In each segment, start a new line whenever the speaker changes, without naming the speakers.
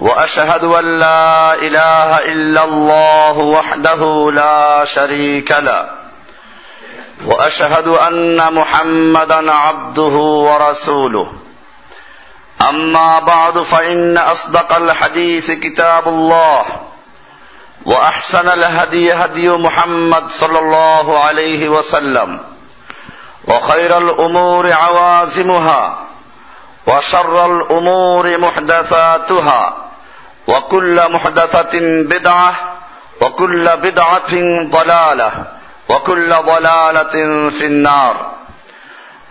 وأشهد أن لا إله إلا الله وحده لا شريك له. وأشهد أن محمدا عبده ورسوله. أما بعد فإن أصدق الحديث كتاب الله وأحسن الهدي هدي محمد صلى الله عليه وسلم وخير الأمور عوازمها وشر الأمور محدثاتها وكل محدثة بدعة وكل بدعة ضلالة وكل ضلالة في النار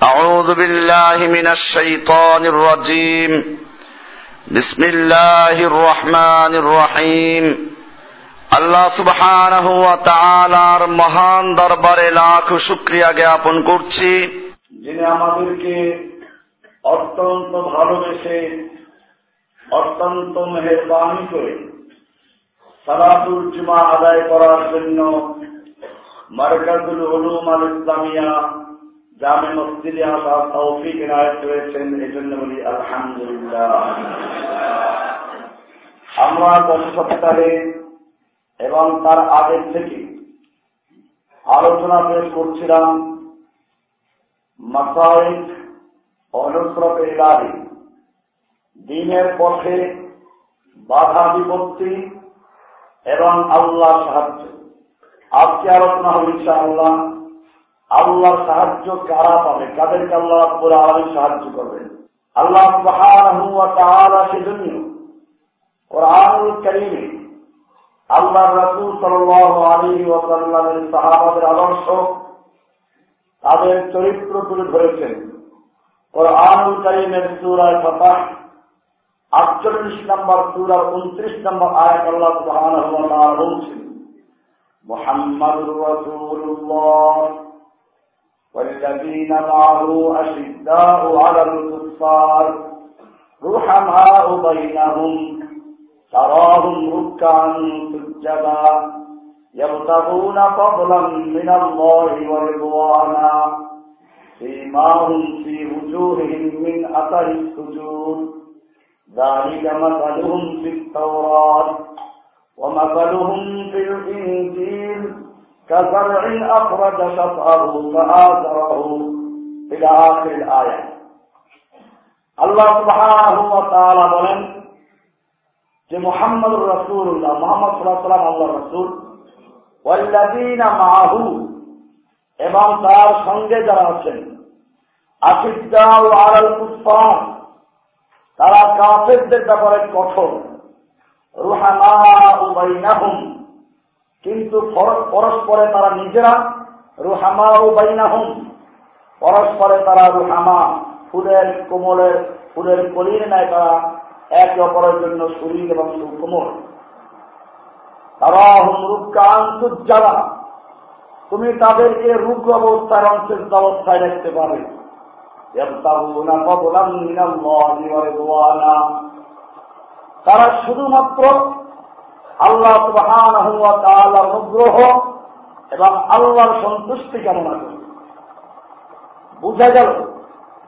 أعوذ بالله من الشيطان الرجيم بسم الله الرحمن الرحيم আল্লাহ সুবহানাহ ওয়া তাআলার মহান দরবারে লাখ শুকরিয়া জ্ঞাপন করছি
যিনি আমাদেরকে অত্যন্ত ভালোবেসে অত্যন্ত মেহরবানি করে সালাতুল জুমা আদায় করার জন্য মার্কাজুল হলুম আল ইসলামিয়া জামে মসজিদে আসা তৌফিক এনায়ত করেছেন এই জন্য বলি আলহামদুলিল্লাহ। আমরা গত সপ্তাহে এবং তার আগের থেকে আলোচনা পেশ করছিলাম মাসাইক অনুসরত ইলাহি দিনের পথে বাধা বিপত্তি এবং আল্লাহ সাহায্য। আজকে আলোচনা হবে আল্লাহ আল্লাহর সাহায্য কারা পাবে? কাদেরকে আল্লাহ পুরো আলমী সাহায্য করবেন? আল্লাহ সেজন্য কোরআনুল করিমে আল্লাহ রসুল সাল আলী ওসাল্লামের সাহাবাদের আদর্শ তাদের চরিত্র তুলে ধরেছেন। কোরআনুল করিমের সুরায় ফতাহ আটচল্লিশ নম্বর সুরার উনত্রিশ নম্বর আয়াত আল্লাহ সুবহান বলছেন মোহাম্মদুর রসুল্লাহ والذين معه أشداء على الكفار رحماء بينهم تراهم ركعا سجدا يبتغون فضلا من الله ورضوانا سيماهم في وجوههم من أثر السجود ذلك مثلهم في التوراة ومثلهم في الإنجيل كزرع أخرج شطأه فآزره إلى آخر الآية আল্লাহ সুবহানাহু ওয়া তাআলা বলেন যে মুহাম্মদুর রাসূলুল্লাহ মুহাম্মদ সাল্লাল্লাহু আলাইহি সাল্লাম আল্লাহর রাসূল ওয়াল্লাযীনা মাআহু এবং তার সঙ্গে যারা আছেন আশিদ্দাউ আলাল কুফফার তারা কাফেরদের ব্যাপারে কঠোর। রুহামাহুম কিন্তু পরস্পরে তারা নিজেরা রুহামা বাইনাহুম। পরস্পরে তারা রুহামা, ফুলের কোমলের ফুলের কলির নেয় তারা একে অপরের জন্য শরীর এবং সুকোমল তারা হুম রুকান্তুজ্জালা তুমি তাদেরকে রুগ অবস্থার অংশের অবস্থায় দেখতে পাবে তারা শুধুমাত্র আল্লাহ অনুগ্রহ এবং আল্লাহর সন্তুষ্টি কামনা করে। বুঝা গেল,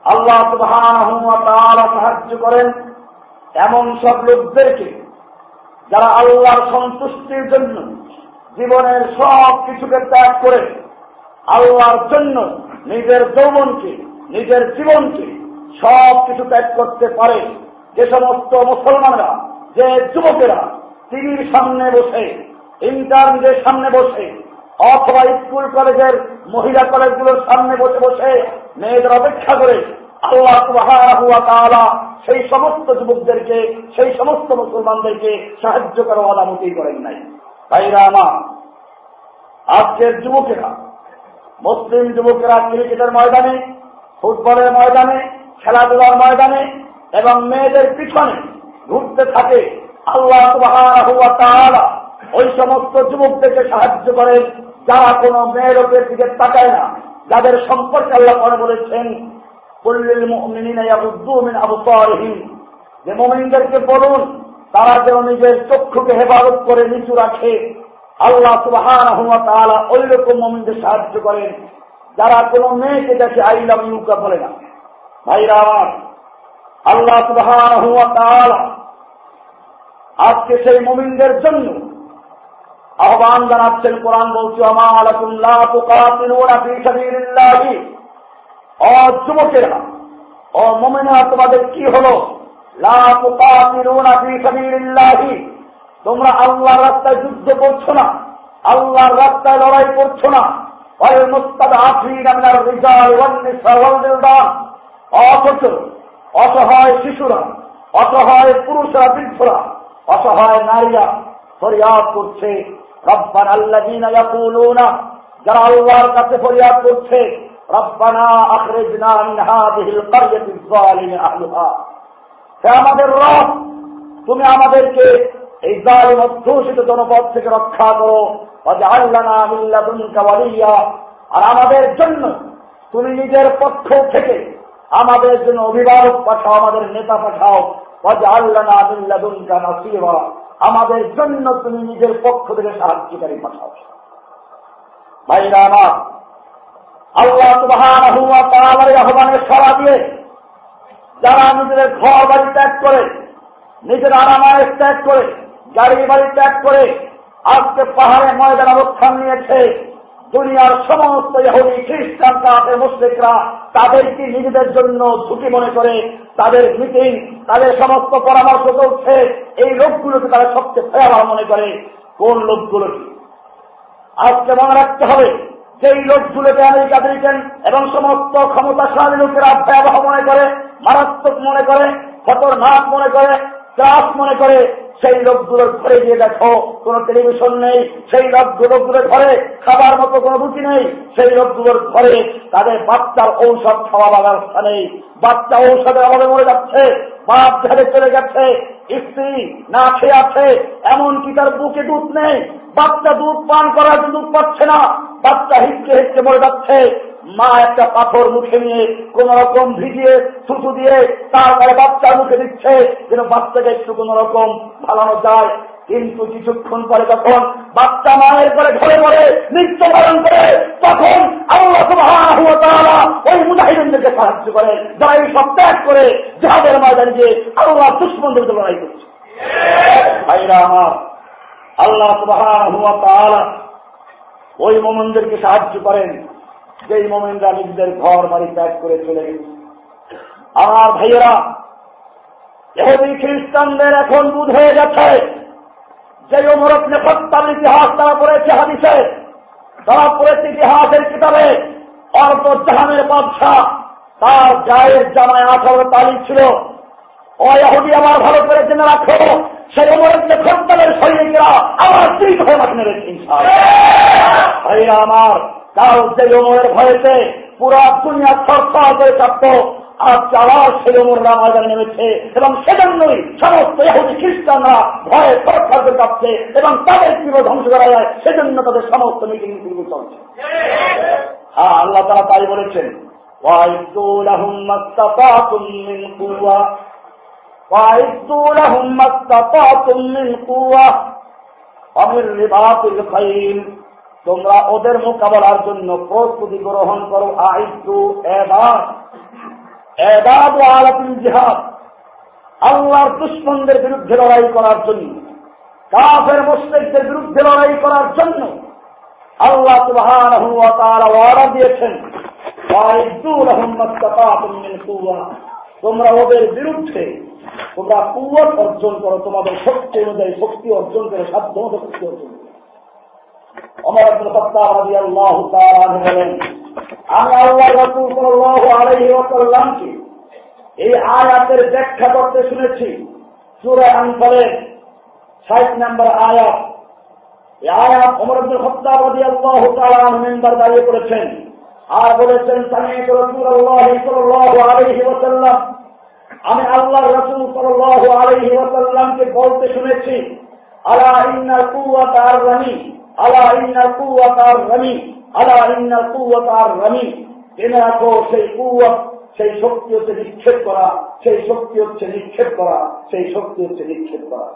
আল্লাহ সাহায্য করেন এমন সব লোকদেরকে যারা আল্লাহর সন্তুষ্টির জন্য জীবনের সব কিছুকে ত্যাগ করে আল্লাহর জন্য নিজের যৌবনকে নিজের জীবনকে সব কিছু ত্যাগ করতে পারে যে সমস্ত মুসলমানরা, যে যুবকেরা টিভির সামনে বসে, ইন্টারনেটের সামনে বসে, অথবা স্কুল কলেজের মহিলা কলেজগুলোর সামনে বসে বসে মেয়েদের অপেক্ষা করে আল্লাহ সেই সমস্ত যুবকদেরকে, সেই সমস্ত মুসলমানদেরকে সাহায্য করার আদামতি করেন নাই। ভাইরা আমার, আজকের যুবকেরা, মুসলিম যুবকেরা ক্রিকেটের ময়দানে ফুটবলের ময়দানে, খেলাধুলার ময়দানে এবং মেয়েদের পিছনে ঘুরতে থাকে আল্লাহ ওই সমস্ত যুবকদেরকে সাহায্য করেন যারা কোন মেয়ের লোকের দিকে তাকায় না, যাদের সম্পর্কে আল্লাহ পরে বলেছেন যে মমিনদেরকে বলুন, তারা যেন নিজের চক্ষুকে হেফাজত করে নিচু রাখে। আল্লাহ সুবাহান ওই রকম মমিনদের সাহায্য করেন। যারা কোন মেয়েকে দেখে আইলাম ইউকা বলে না। ভাইরা আল্লাহ সুবাহান আজকে সেই মমিনদের জন্য আহ্বান জানাচ্ছেন, কোরআন বলছি অযুবকেরা ও মমিনা তোমাদের কি হল? তোমরা আল্লাহর রাস্তায় যুদ্ধ করছ না, আল্লাহর রাস্তায় লড়াই করছ না। অথচ, অসহায় শিশুরা, অসহায় পুরুষরা, বৃদ্ধরা, অসহায় নারীরা ফরিয়াদ করছে। রব্বান আল্লাহ যারা আল্লাহর কাছে ফরিয়াদ করছে আমাদের রব, তুমি আমাদেরকে এই জালিম অধ্যুষিত জনপদ থেকে রক্ষা করো। ওয়ালিয়া। আর আমাদের জন্য তুমি নিজের পক্ষ থেকে আমাদের জন্য অভিভাবক পাঠাও, আমাদের নেতা পাঠাও। আমাদের জন্য তুমি নিজের পক্ষ থেকে সাহায্যকারী পাঠাও। ভাইরা আমার, আল্লাহ আহ্বানের সারা দিয়ে যারা নিজেদের ঘর বাড়ি ত্যাগ করে, নিজের আরামায় ত্যাগ করে গাড়ি বাড়ি ত্যাগ করে আজকে পাহাড়ে ময়দান অবস্থান নিয়েছে। দুনিয়ার সমস্ত ইহুদি, খ্রিস্টান কাপে মুসলিকরা তাদেরকে নিজেদের জন্য ঝুঁকি মনে করে, তাদের মিটিং, তাদের সমস্ত পরামর্শ চলছে। এই লোকগুলোকে তারা সবচেয়ে ভয়াবহ মনে করে। কোন লোকগুলোকে আজকে মনে রাখতে হবে সেই লোকগুলোকে আমেরিকা, ব্রিটেন এবং সমস্ত ক্ষমতাশালী লোকেরা ভয়াবহ মনে করে, মারাত্মক মনে করে, খতরনাক মনে করে ক্লাস মনে করে, সেই লোকগুলোর ঘরে গিয়ে দেখো, কোন টেলিভিশন নেই, সেই লোকগুলোর ঘরে, খাবার মতো কোন রুচি নেই, সেই লোকগুলোর ঘরে তাদের বাচ্চার ঔষধ খাওয়া ব্যবস্থা নেই বাচ্চা ঔষধের অভাবে মরে যাচ্ছে, বাপ ঝাড়ে চলে গেছে, স্ত্রী না খেয়ে আছে, এমনকি তার বুকে দুধ নেই। বাচ্চা দুধ পান করার দুধ পাচ্ছে না। বাচ্চা হিচকে হিচকে মরে যাচ্ছে। মা একটা পাথর মুখে নিয়ে কোন রকম ভিজিয়ে থুতু দিয়ে তারপরে বাচ্চার মুখে দিচ্ছে, যেন বাচ্চাকে একটু কোন রকম ভালানো যায়। কিন্তু কিছুক্ষণ পরে যখন বাচ্চা মায়ের করে ঘরে ঘরে মৃত্যুবরণ করে, তখন আল্লাহ ওই মুজাহিদিনদেরকে সাহায্য করে, যারা এই সব ত্যাগ করে যাদের ময়দানে যে আল্লাহ দুশ্মনদের লড়াই করছে। ভাইরা আমার, আল্লাহ সুবাহ ওই মোমনদেরকে সাহায্য করেন। যেই মোমেনরা নিজেদের ঘর বাড়ি ত্যাগ করে চলে গেছে। আমার ভাইয়েরা এহদি খ্রিস্টানদের এখন বুধ হয়ে গেছে। যে অমরত নেপত্তার ইতিহাস তারা পড়েছে হাদিসে, তারা পড়েছে ইতিহাসের কিতাবে অর্থ জাহানের বাদশাহ, তার গায়ের জামায় আঠারো তারিখ ছিল। অয়াহুদি আমার ভালো করে জেনে রাখো, সেই অমরত নেপত্তালের সৈনিকরা আমার স্ত্রী হয়ে মাঠে রেখে আমার কারণ সেই ওমরের ভয়েতে পুরা দুনিয়া সরকার করে চাপত আজকে আবার সেই ওমররা ময়দানে নেমেছে এবং সেজন্যই সমস্ত ইহুদি খ্রিস্টানরা ভয়ে সরকার করে চাপছে এবং তাদের কিভাবে ধ্বংস করা যায় সেজন্য তাদের সমস্ত মিটিং মিটিং চলছে হ্যাঁ আল্লাহ তারা তাই বলেছেন وَأَعِدُّوا لَهُم مَّا اسْتَطَعْتُم مِّن قُوَّةٍ وَأَعِدُّوا لَهُم مَّا اسْتَطَعْتُم مِّن قُوَّةٍ وَمِن رِّبَاطِ الْخَيْلِ তোমরা ওদের মোকাবেলার জন্য প্রস্তুতি গ্রহণ করো। আলাতুল জিহাদ। আল্লাহর দুশ্মনদের বিরুদ্ধে লড়াই করার জন্য, কাফের মুসলিকদের বিরুদ্ধে লড়াই করার জন্য আল্লাহ ওয়ারা দিয়েছেন তোমরা ওদের বিরুদ্ধে, তোমরা কুয়ার অর্জন করো, তোমাদের শক্তি অনুযায়ী শক্তি অর্জন করে সাধ্য শক্তি অর্জন করো। অমর আব্দুল সত্তাহ রাজি আল্লাহ বলেন আল্লাহ রসুল এই আয়াতের ব্যাখ্যা করতে শুনেছি। সুরে আনফলের ষাট নম্বর আয়াত। এই আয়াত অমর আব্দুল সত্তাহ রাজি আল্লাহ মেম্বার দাঁড়িয়ে পড়েছেন আর বলেছেন আল্লাহ আমি আল্লাহ রসুল সাল্লাহ বলতে শুনেছি, আলা ইন্নাল রামি আলা ইন্নাল কুয়াত আর আলা ইন্নাল কুয়াত আর রামি জেনে সেই শক্তি হচ্ছে নিক্ষেপ করা, সেই শক্তি হচ্ছে নিক্ষেপ করা, সেই শক্তি হচ্ছে নিক্ষেপ করা।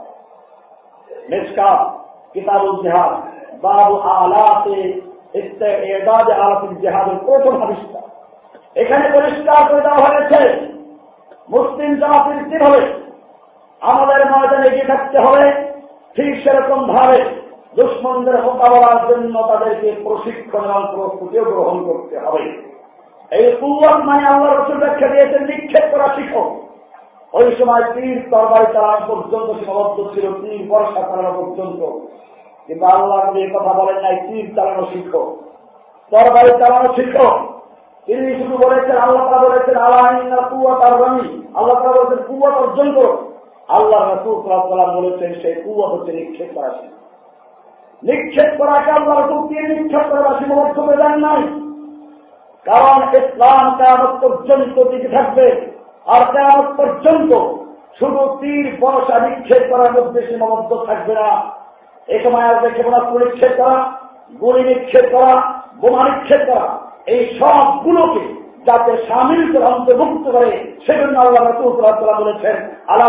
মেসকাপ কিতাবুল জেহাদ, বাবু আলাতে জেহাদের প্রথম আবিষ্কার এখানে পরিষ্কার করে দেওয়া হয়েছে, মুসলিম জামাতির কীভাবে আমাদের ময়দানে এগিয়ে থাকতে হবে, ঠিক সেরকম ভাবে দুশ্মনদের মোকাবেলার জন্য তাদেরকে প্রশিক্ষণ এবং প্রস্তুতিও গ্রহণ করতে হবে। এই কুয়াত মানে আল্লাহ রসুল ব্যাখ্যা দিয়েছেন, নিক্ষেপ করা শিখো ওই সময় তীর তরবারি চালানো পর্যন্ত সীমাবদ্ধ ছিল তীর বর্ষা চালানো পর্যন্ত। কিন্তু আল্লাহ এই কথা বলেন নাই তীর চালানো শিখো তরবারি চালানো শিখো তিনি শুধু বলেছেন, আল্লাহ তারা বলেছেন আল্লাহ কুয়াত আর রমি আল্লাহ তারা বলেছেন কুয়াত অর্জন করো। আল্লাহ রসুল বলেছেন, সেই কুয়া হচ্ছে নিক্ষেপ করা শিখো নিক্ষেপ করাকে আল্লাহ রসুল তীর নিক্ষেপ করা সীমাবদ্ধ বেদান নাই? কারণ ইসলাম কেমন পর্যন্ত টিকে থাকবে আর কেমন পর্যন্ত শুধু তীর বর্ষা নিক্ষেপ করার মধ্যে সীমাবদ্ধ থাকবে না। এ সময় আসবে ক্ষেপণাস্ত্র নিক্ষেপ করা, গুলি নিক্ষেপ করা, বোমা নিক্ষেপ করা, এই সবগুলোকে যাতে সামিল করে অন্তর্ভুক্ত করে, সেজন্য আল্লাহ রসুল্লাহ বলেছেন আল্লাহ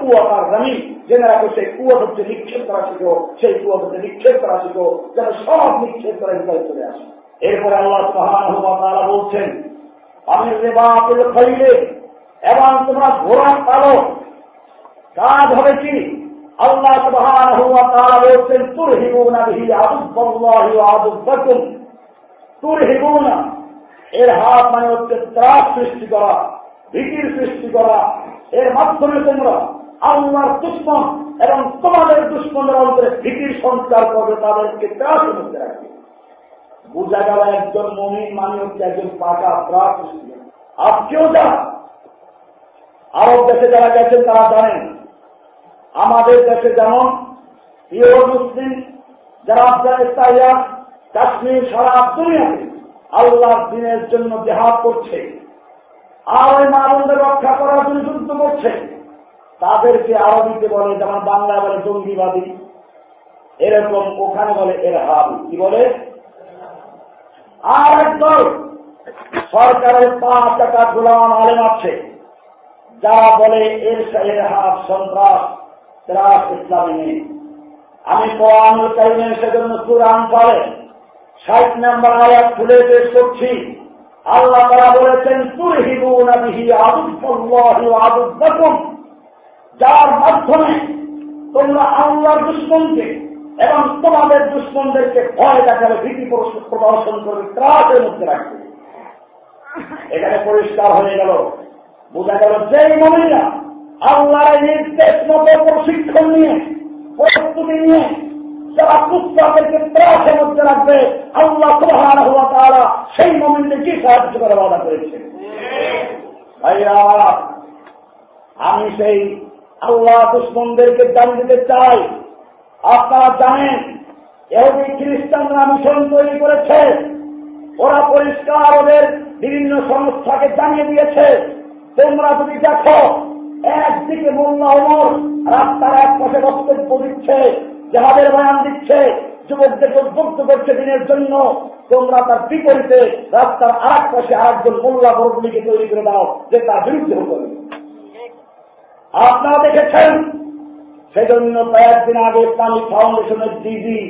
কুয়াকার রামি জেনে রাখো, সেই কুয়া হচ্ছে নিক্ষেপ করা শিখো সেই কুয়া হচ্ছে নিক্ষেপ করা শিখো যেন সব নিক্ষেপ করা ভিতরে চলে আসে। এরপরে আল্লাহ তারা বলছেন, আমি রেবাতিল খাইলে এবং তোমরা ঘোড়া পালো কাজ হবে কি? আল্লাহ তারা বলছেন তুর ওয়া আদুব্বাকুম তুর হিবুনা এর হাত মানে হচ্ছে ত্রাস সৃষ্টি করা, ভীতির সৃষ্টি করা। এর মাধ্যমে তোমরা আল্লাহর দুশ্মন এবং তোমাদের দুশ্মনের অন্তরে ভীতির সঞ্চার করবে, তাদেরকে ত্রাসের মধ্যে রাখবে বোঝা গেল একজন মমিন মানে হচ্ছে একজন পাকা ত্রাস সৃষ্টি আজকেও যা আরব দেশে যারা গেছেন, তারা জানেন। আমাদের দেশে যেমন ইউরো মুসলিম, যারা আফগানিস্তান কাশ্মীর সারা দুনিয়াতে আল্লাহর দিনের জন্য দেহাত করছে। আর ওই মানুষদের রক্ষা করার জন্য যুদ্ধ করছে। তাদেরকে আরবিতে বলে, যেমন বাংলা বলে জঙ্গিবাদী। এরকম ওখানে বলে এর হাব কি বলে? আর একদল সরকারের পাঁচ টাকা গোলাম আলেম আছে। যারা বলে, এর হাব সন্ত্রাস ত্রাস ইসলামী নেই। আমি কোরআন সেজন্য কোরআন পড়ে। ষাট নম্বর আয়াত খুলে পেশ করছি। আল্লাহ তারা বলেছেন, তুরহিবুন বিহি আদুল্লাহি আদুদ্দাকুম যার মাধ্যমে তোমরা আল্লাহর দুশ্মনকে এবং তোমাদের দুশ্মনদেরকে ভয় দেখাবে ভীতি প্রদর্শন করবে ত্রাসের মধ্যে রাখবে এখানে পরিষ্কার হয়ে গেল। বোঝা গেল যেই মহিলা আল্লাহর নির্দেশ মতো প্রশিক্ষণ নিয়ে, প্রস্তুতি নিয়ে যারা পুত্রদেরকে ত্রাসের মধ্যে রাখবে, আল্লাহ প্রহার হওয়া তারা সেই মমিনকে কি সাহায্য করে বাধা করেছে ভাইয়া, আমি সেই আল্লাহ দুশ্মনদেরকে জান দিতে চাই। আপনারা জানেন এহুদি খ্রিস্টানরা মিশন তৈরি করেছে। ওরা পরিষ্কার ওদের বিভিন্ন সংস্থাকে জানিয়ে দিয়েছে। তোমরা যদি দেখো, একদিকে মোল্লা ওমর রাস্তার এক পাশে বক্তব্য দিচ্ছে যাহাদের বয়ান দিচ্ছে যুবকদেরকে উদ্বুদ্ধ করছে দিনের জন্য। তোমরা তার বিপরীতে রাস্তার আর এক পাশে আরেকজন মোল্লা বরগুলিকে তৈরি করে দাও, যে তার বিরুদ্ধে হতে আপনারা দেখেছেন? সেজন্য কয়েকদিন আগে ইসলামিক ফাউন্ডেশনের দিদি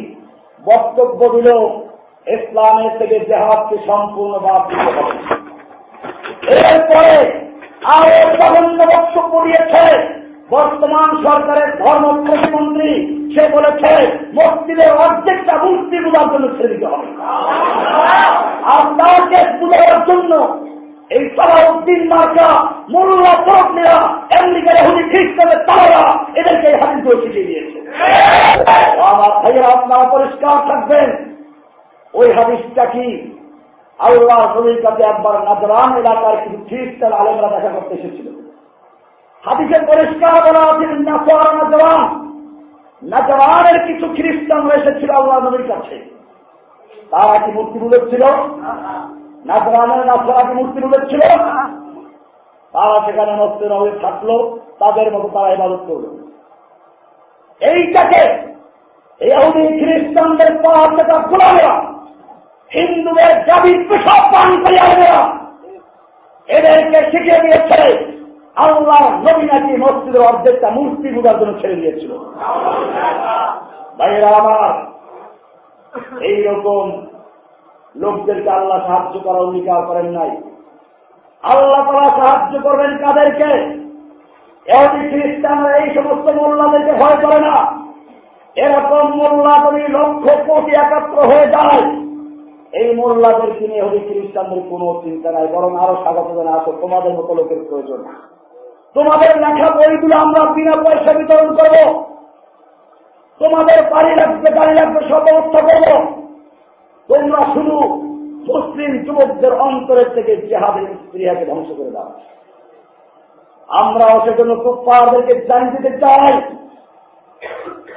বক্তব্য দিল, ইসলামের থেকে জেহাদকে সম্পূর্ণ বাদ দিতে হবে। এরপরে আরও জঘন্য বক্তব্য দিয়েছে বর্তমান সরকারের ধর্ম প্রতিমন্ত্রী, সে বলেছে, মসজিদের অর্ধেকটা মূর্তি বোঝার জন্য ছেড়ে দিতে হবে। তাকে বুঝাবার জন্য এই সালাউদ্দিন মার্কা, মোল্লা তরফিরা আমেরিকার হুদি খ্রিস্টানের তারা এদেরকে হাদিস দিয়ে শিখিয়ে দিয়েছে। আমার ভাইয়েরা, আপনারা পরিষ্কার থাকবেন। ওই হাদিসটা কি? আল্লাহ নবীর কাছে একবার নাজরান এলাকার কিছু খ্রিস্টান আলেমরা দেখা করতে এসেছিল। হাদিসে পরিষ্কার বলা আছে নাসোয়ার নাজরান নাজরানের কিছু খ্রিস্টান এসেছিল আল্লাহ নবীর কাছে। তারা কি মূর্তি বুঝেছিল নাজরানের নাসরা কি মূর্তি বুঝেছিল তারা সেখানে মস্তির হবে থাকল, তাদের মতো তারা ইবাদত করল। এইটাকে এহুদি খ্রিস্টানদের পাহাড় থেকে গোলামেরা হিন্দুদের জাবির পেশাব পান করিয়া এদেরকে শিখিয়ে দিয়েছে আল্লাহ নবী নাকি মসজিদের অর্ধেকটা মূর্তি পূজার জন্য ছেড়ে দিয়েছিল। ভাইয়েরা আমার, এইরকম লোকদেরকে আল্লাহ সাহায্য করার অঙ্গীকার করেন নাই। আল্লাহ তারা সাহায্য করবেন কাদেরকে? এমনি খ্রিস্টানরা এই সমস্ত মোল্লাদেরকে ভয় করে না। এরকম মোল্লা যদি লক্ষ কোটি একাত্র হয়ে যায়, এই মোল্লাদেরকে নিয়ে হলে খ্রিস্টানদের কোন চিন্তা নাই, বরং আরও স্বাগত জানা আসো তোমাদের মতো লোকের প্রয়োজন। তোমাদের লেখা বইগুলো আমরা বিনা পয়সা বিতরণ করব। তোমাদের বাড়ি লাগবে, গাড়ি লাগবে, সব ব্যবস্থা করব। তোমরা শুধু মুসলিম যুবকদের অন্তরের থেকে জেহাদের স্ত্রীহাকে ধ্বংস করে দাও। আমরাও সেজন্য কুপ্পারদেরকে জানিয়ে দিতে চাই।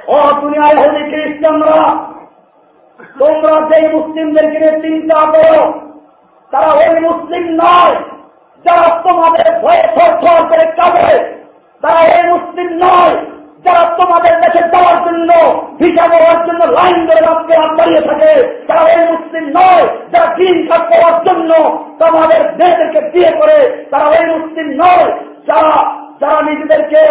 ও দুনিয়ায় হলি খ্রিস্টানরা তোমরা যেই মুসলিমদেরকে নিয়ে চিন্তা করো, তারা ওই মুসলিম নয়। যারা তোমাদের ভয়ে থর করে কাঁদে, তারা এই মুসলিম নয়। যারা তোমাদের দেশে যাওয়ার জন্য ভিসা দেওয়ার জন্য লাইন ধরে রাখতে দাঁড়িয়ে থাকে, তারা এই মুসলিম নয়। যারা দিন কাজ করার জন্য তোমাদের মেয়েদেরকে বিয়ে করে, তারা এই মুসলিম নয়। যারা যারা নিজেদেরকে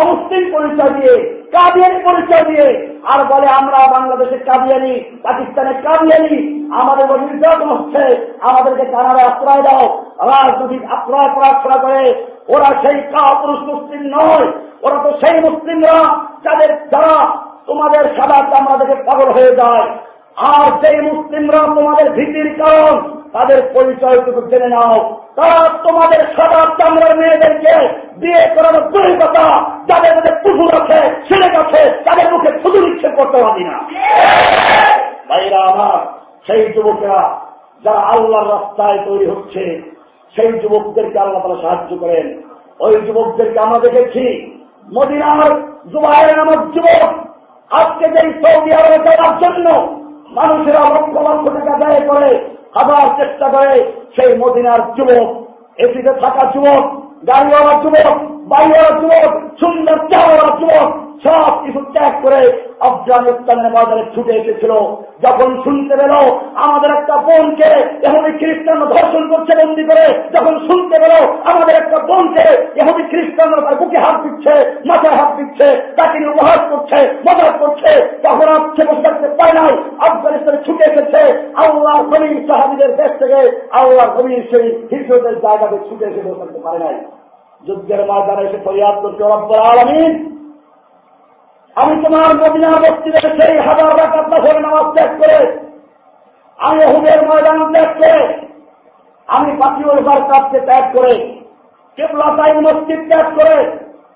অমুসলিম পরিচয় দিয়ে কাদিয়ানি পরিচয় দিয়ে, আর বলে আমরা বাংলাদেশে কাদিয়ানি পাকিস্তানে কাদিয়ানি, আমাদের নির্যাতন হচ্ছে, আমাদেরকে কানাডায় আশ্রয় দাও। রাজনৈতিক আশ্রয় প্রার্থনা করে, ওরা সেই কাপুরুষ মুসলিম নয়, ওরা তো সেই মুসলিমরা যাদের যারা তোমাদের সাদা চামড়া দেখে পাগল হয়ে যায়। আর সেই মুসলিমরা তোমাদের ভীতির কারণ, তাদের পরিচয়টুকু জেনে নাও। তারা তোমাদের সাদা চামড়ার মেয়েদেরকে বিয়ে করার দুই কথা যাদের মধ্যে পুকুর আছে ছেলে আছে, তাদের মুখে শুধু নিক্ষেপ করতে পারি না। ভাইরা আমার, সেই যুবকেরা যারা আল্লাহর রাস্তায় তৈরি হচ্ছে সেই যুবকদেরকে আল্লাহ তারা সাহায্য করেন। ওই যুবকদেরকে আমরা দেখেছি, মদিনার জুবাইর নামক যুবক আজকে যেই সৌদি আরবে যাওয়ার জন্য মানুষেরা লক্ষ লক্ষ টাকা ব্যয় করে, হাজার চেষ্টা করে, সেই মদিনার যুবক, এসিতে থাকা যুবক, গাড়িওয়ালা যুবক বাড়িওয়ালা যুবক, সুন্দর চাওয়ালা যুবক সব কিছু ত্যাগ করে আফগানিস্তানের বাজারে ছুটে এসেছিল। যখন শুনতে পেল আমাদের একটা বোনকে এমনি খ্রিস্টান ধর্ষণ করছে বন্দি করে, যখন শুনতে পেল আমাদের একটা বোনকে এমনি খ্রিস্টানরা তার বুকে হাত দিচ্ছে, মাথায় হাত দিচ্ছে, তাকে উপহাস করছে মজা করছে, তখন সে বসে থাকতে পারে নাই। আফগানিস্তানে ছুটে এসেছে আল্লাহ নবী সাহাবিদের দেশ থেকে। আল্লাহ নবী সেই হিজরতের জায়গাতে ছুটে এসে বসে থাকতে পারে নাই। যুদ্ধের ময়দানে এসে ফরিয়াদ করছে রব্বর আলমিন। আমি তোমার মদিনা বস্তিতে সেই হাজার রাখাত নফর নামাজ ত্যাগ করে, আমি হুদের ময়দান ত্যাগ করে, আমি পাখিউল বারকাতকে ত্যাগ করে কেবলা তাইম মসজিদ ত্যাগ করে,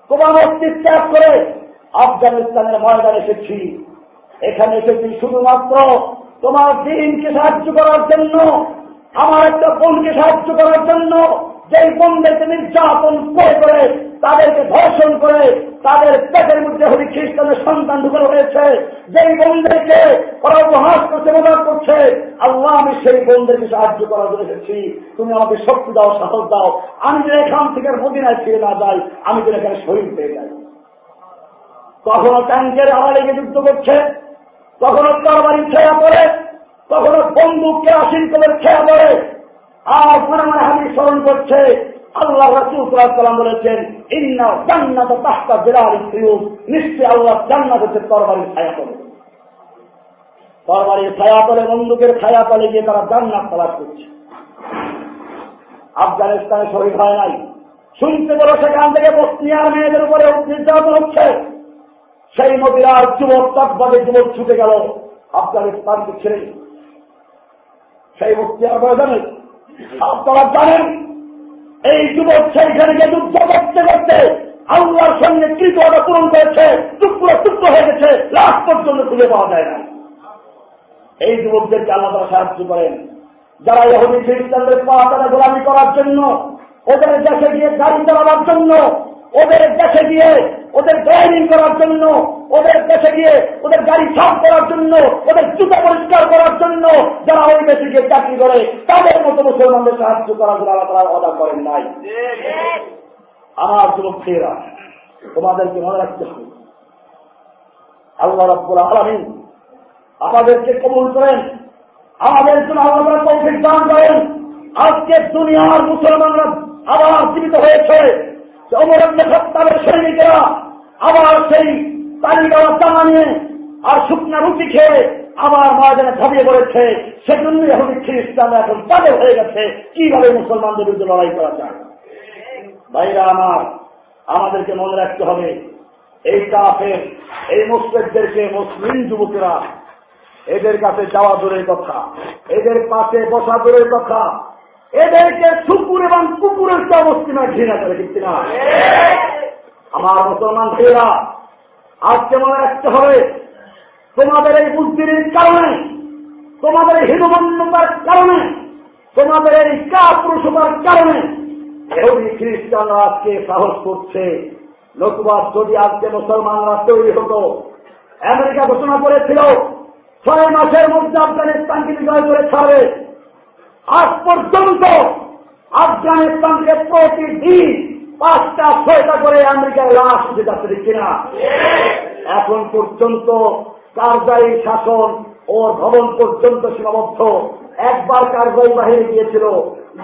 কোবা মসজিদ ত্যাগ করে আফগানিস্তানের ময়দান এসেছি। এখানে এসেছি শুধুমাত্র তোমার দিনকে সাহায্য করার জন্য, আমার একটা বোনকে সাহায্য করার জন্য, যেই বোনদেরকে নির্যাতন করে করে তাদেরকে ধর্ষণ করে তাদের পেটের মধ্যে হলি খ্রিস্টানের সন্তান ঢুকানো হয়েছে। যেই বোনদেরকে ওরা উপহাস করছে মজা করছে, আল্লাহ, আমি সেই বোনদেরকে সাহায্য করার জন্য এসেছি। তুমি আমাকে শক্তি দাও, সাহস দাও। আমি যদি এখান থেকে মদিনায় ফিরে না যাই, আমি যদি এখানে শহীদ পেয়ে যাই। কখনো ট্যাঙ্কের আড়ালে যুদ্ধ করছে, কখনো তরবারি ছেয়া পড়ে, কখনো বন্দুককে আসিন করে ছেয়া পড়ে। আর মনে মনে হামি স্মরণ করছে, আল্লাহ রাসুল সাল্লাম বলেছেন নিশ্চয় আল্লাহ জান্নাত হচ্ছে তরবারির ছায়া পড়ে তরবারির ছায়া পড়ে, বন্দুকের ছায়া পড়ে গিয়ে তারা জান্নাত তালাশ করছে। আফগানিস্তানে শহীদ হয় নাই। শুনতে পেল সেখান থেকে বসনিয়ার মেয়েদের উপরে নির্যাতন হচ্ছে। সেই মদিরার যুবক তৎবাদে যুবক ছুটে গেল আফগানিস্তানকে ছেড়ে। সেই বক্তিয়ার প্রয়োজনে আপনারা জানেন। এই যুবক সেইখানে গিয়ে যুদ্ধ করতে করতে আল্লাহর সঙ্গে কৃতটা পূরণ করেছে, টুকরো টুকরো হয়ে গেছে, লাশ পর্যন্ত খুঁজে পাওয়া যায় না। এই যুবকদেরকে আল্লাহ তারা সাহায্য করেন। যারা ইহুদি, খ্রিস্টানদের পাহাড়ে গোলামি করার জন্য, ওদের দেশে গিয়ে গাড়ি চালাবার জন্য, ওদের দেশে গিয়ে ওদের ড্রাইভিং করার জন্য, ওদের দেশে গিয়ে ওদের গাড়ি সাফ করার জন্য, ওদের জুতো পরিষ্কার করার জন্য যারা ওই দেশে চাকরি করে, তাদের মতো মুসলমানদের সাহায্য করার জন্য আল্লাহ তারা অর্ডার করেন নাই। আমার যুবক ছেলেরা তোমাদেরকে মনে রাখতে হবে, আল্লাহ রব্বুল আলমিন আমাদেরকে কবুল করেন, আমাদের জন্য তৌফিক দান করেন। আজকে দুনিয়ার মুসলমানরা আবার জীবিত হয়েছে। অমর সৈনিকেরা আবার সেই তালিকা চামা নিয়ে আর শুকনা রুটি খেয়ে আবার ময়দানে ঝাঁপিয়ে পড়েছে। সেজন্য এখন খ্রিস্টান এখন তাদের হয়ে গেছে। কীভাবে মুসলমানদের বিরুদ্ধে লড়াই করা যায়? ভাইরা আমার, আমাদেরকে মনে রাখতে হবে, এই কাফের, এই মুসলিমদেরকে মুসলিম যুবকেরা, এদের কাছে যাওয়া দূরের কথা, এদের পাশে বসা দূরের কথা এদেরকে শুকুর এবং কুকুরের মুসলিমা ঘৃণা করে দিচ্ছি না। আমার মুসলমান ভাইয়েরা, আজকে মনে রাখতে হবে, তোমাদের এই বুদ্ধির কারণে, তোমাদের এই হিন্দুমান্যতার কারণে, তোমাদের এই কাপুরুষতার কারণে এহুদি খ্রিস্টানরা আজকে সাহস করছে। নতুবা যদি আজকে মুসলমানরা তৈরি হতো, আমেরিকা ঘোষণা করেছিল, ছয় মাসের মধ্যে আফগানিস্তানকে বিজয় করে ছাড়বে। আজ পর্যন্ত আফগানিস্তানকে প্রতিদিন পাঁচটা, ছয়টা করে আমেরিকার লাশ উঠে যাচ্ছে দেখছি না এখন পর্যন্ত কারজাই শাসন ওর ভবন পর্যন্ত সীমাবদ্ধ। একবার কারজাই বাহিনী গিয়েছিল,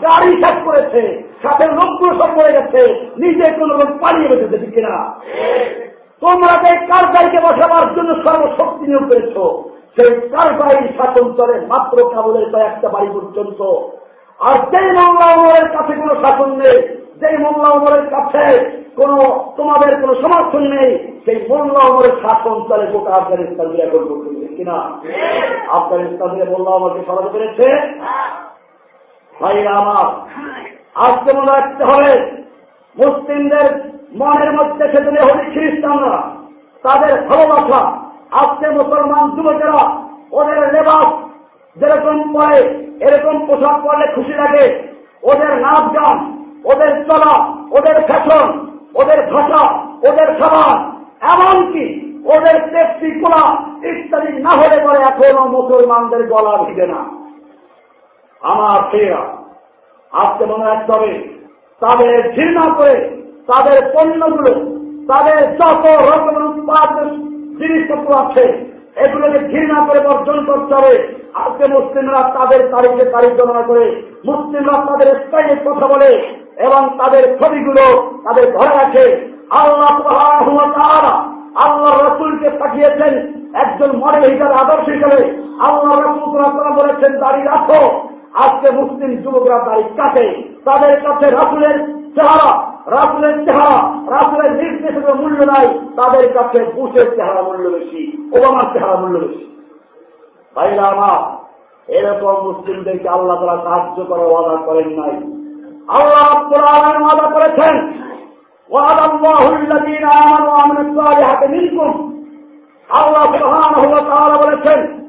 গাড়ি শেষ করেছে, সাথে লোকগুলো সব পড়ে গেছে, নিজে কোন লোক পালিয়ে বেঁচেছে ঠিক কিনা? তোমরা যে কারজাইকে বসাবার জন্য সর্বশক্তি নিয়োগ করেছ। সেই কারজাই শাসন চলে মাত্র কাবুলের কয়েকটা বাড়ি পর্যন্ত। আর যেই মোল্লা উমরের কাছে কোনো শাসন নেই, যেই মোল্লা উমরের কাছে কোন তোমাদের কোন সমর্থন নেই, সেই মোল্লা উমরের শাসন চলে গোটা আফগানিস্তান দিয়ে এখন করতে কিনা? আফগানিস্তান দিয়ে মোল্লা উমরকে সরাতে পেরেছে? ভাইরা আমার আজকে মনে রাখতে হবে, মুসলিমদের মনের মধ্যে সেদিনে হলি খ্রিস্টানরা, তাদের ভালোবাসা আজকে মুসলমান যুবকেরা, ওদের লেবাস যেরকম পরে, এরকম পোশাক পরলে খুশি লাগে। ওদের নাচ গান, ওদের চলা, ওদের ফ্যাশন ওদের ভাষা, ওদের খাবার, এমনকি ওদের পেপসি কোলা ইত্যাদি না হলে পরে এখনও মুসলমানদের গলা ভিজে না। আমার প্রিয়া আজকে মনে রাখতে হবে তাদের ঘৃণা করে, তাদের পণ্যগুলো, তাদের যত রকমের উৎপাদন জিনিসপত্র আছে। এগুলোকে ঘৃণা করে বর্জন করতে হবে, আজকে মুসলিমরা তাদের তারিখে তারিখ গণনা করে, মুসলিমরা তাদের স্টাইলের কথা বলে এবং তাদের ছবিগুলো তাদের ঘরে রাখে। আল্লাহ আল্লাহ রসুলকে পাঠিয়েছেন একজন মডেল হিসাবে, আদর্শ হিসাবে। আল্লাহ রসুল বলেছেন দাঁড়িয়ে রাখো। আজকে মুসলিম যুবকরা দাঁড়ি কাটে। তাদের কাছে রাসুলের চেহারা রাসুলের চেহারা, রাসুলের নির্দেশের মূল্য নাই, তাদের কাছে বুশের চেহারা মূল্য বেশি, ওবামার চেহারা মূল্য বেশি। ভাইরা আমার, এরকম মুসলিমদেরকে আল্লাহ তারা সাহায্য করে ওয়াদা করেন নাই। আল্লাহ ওয়াদা করেছেন বলেছেন,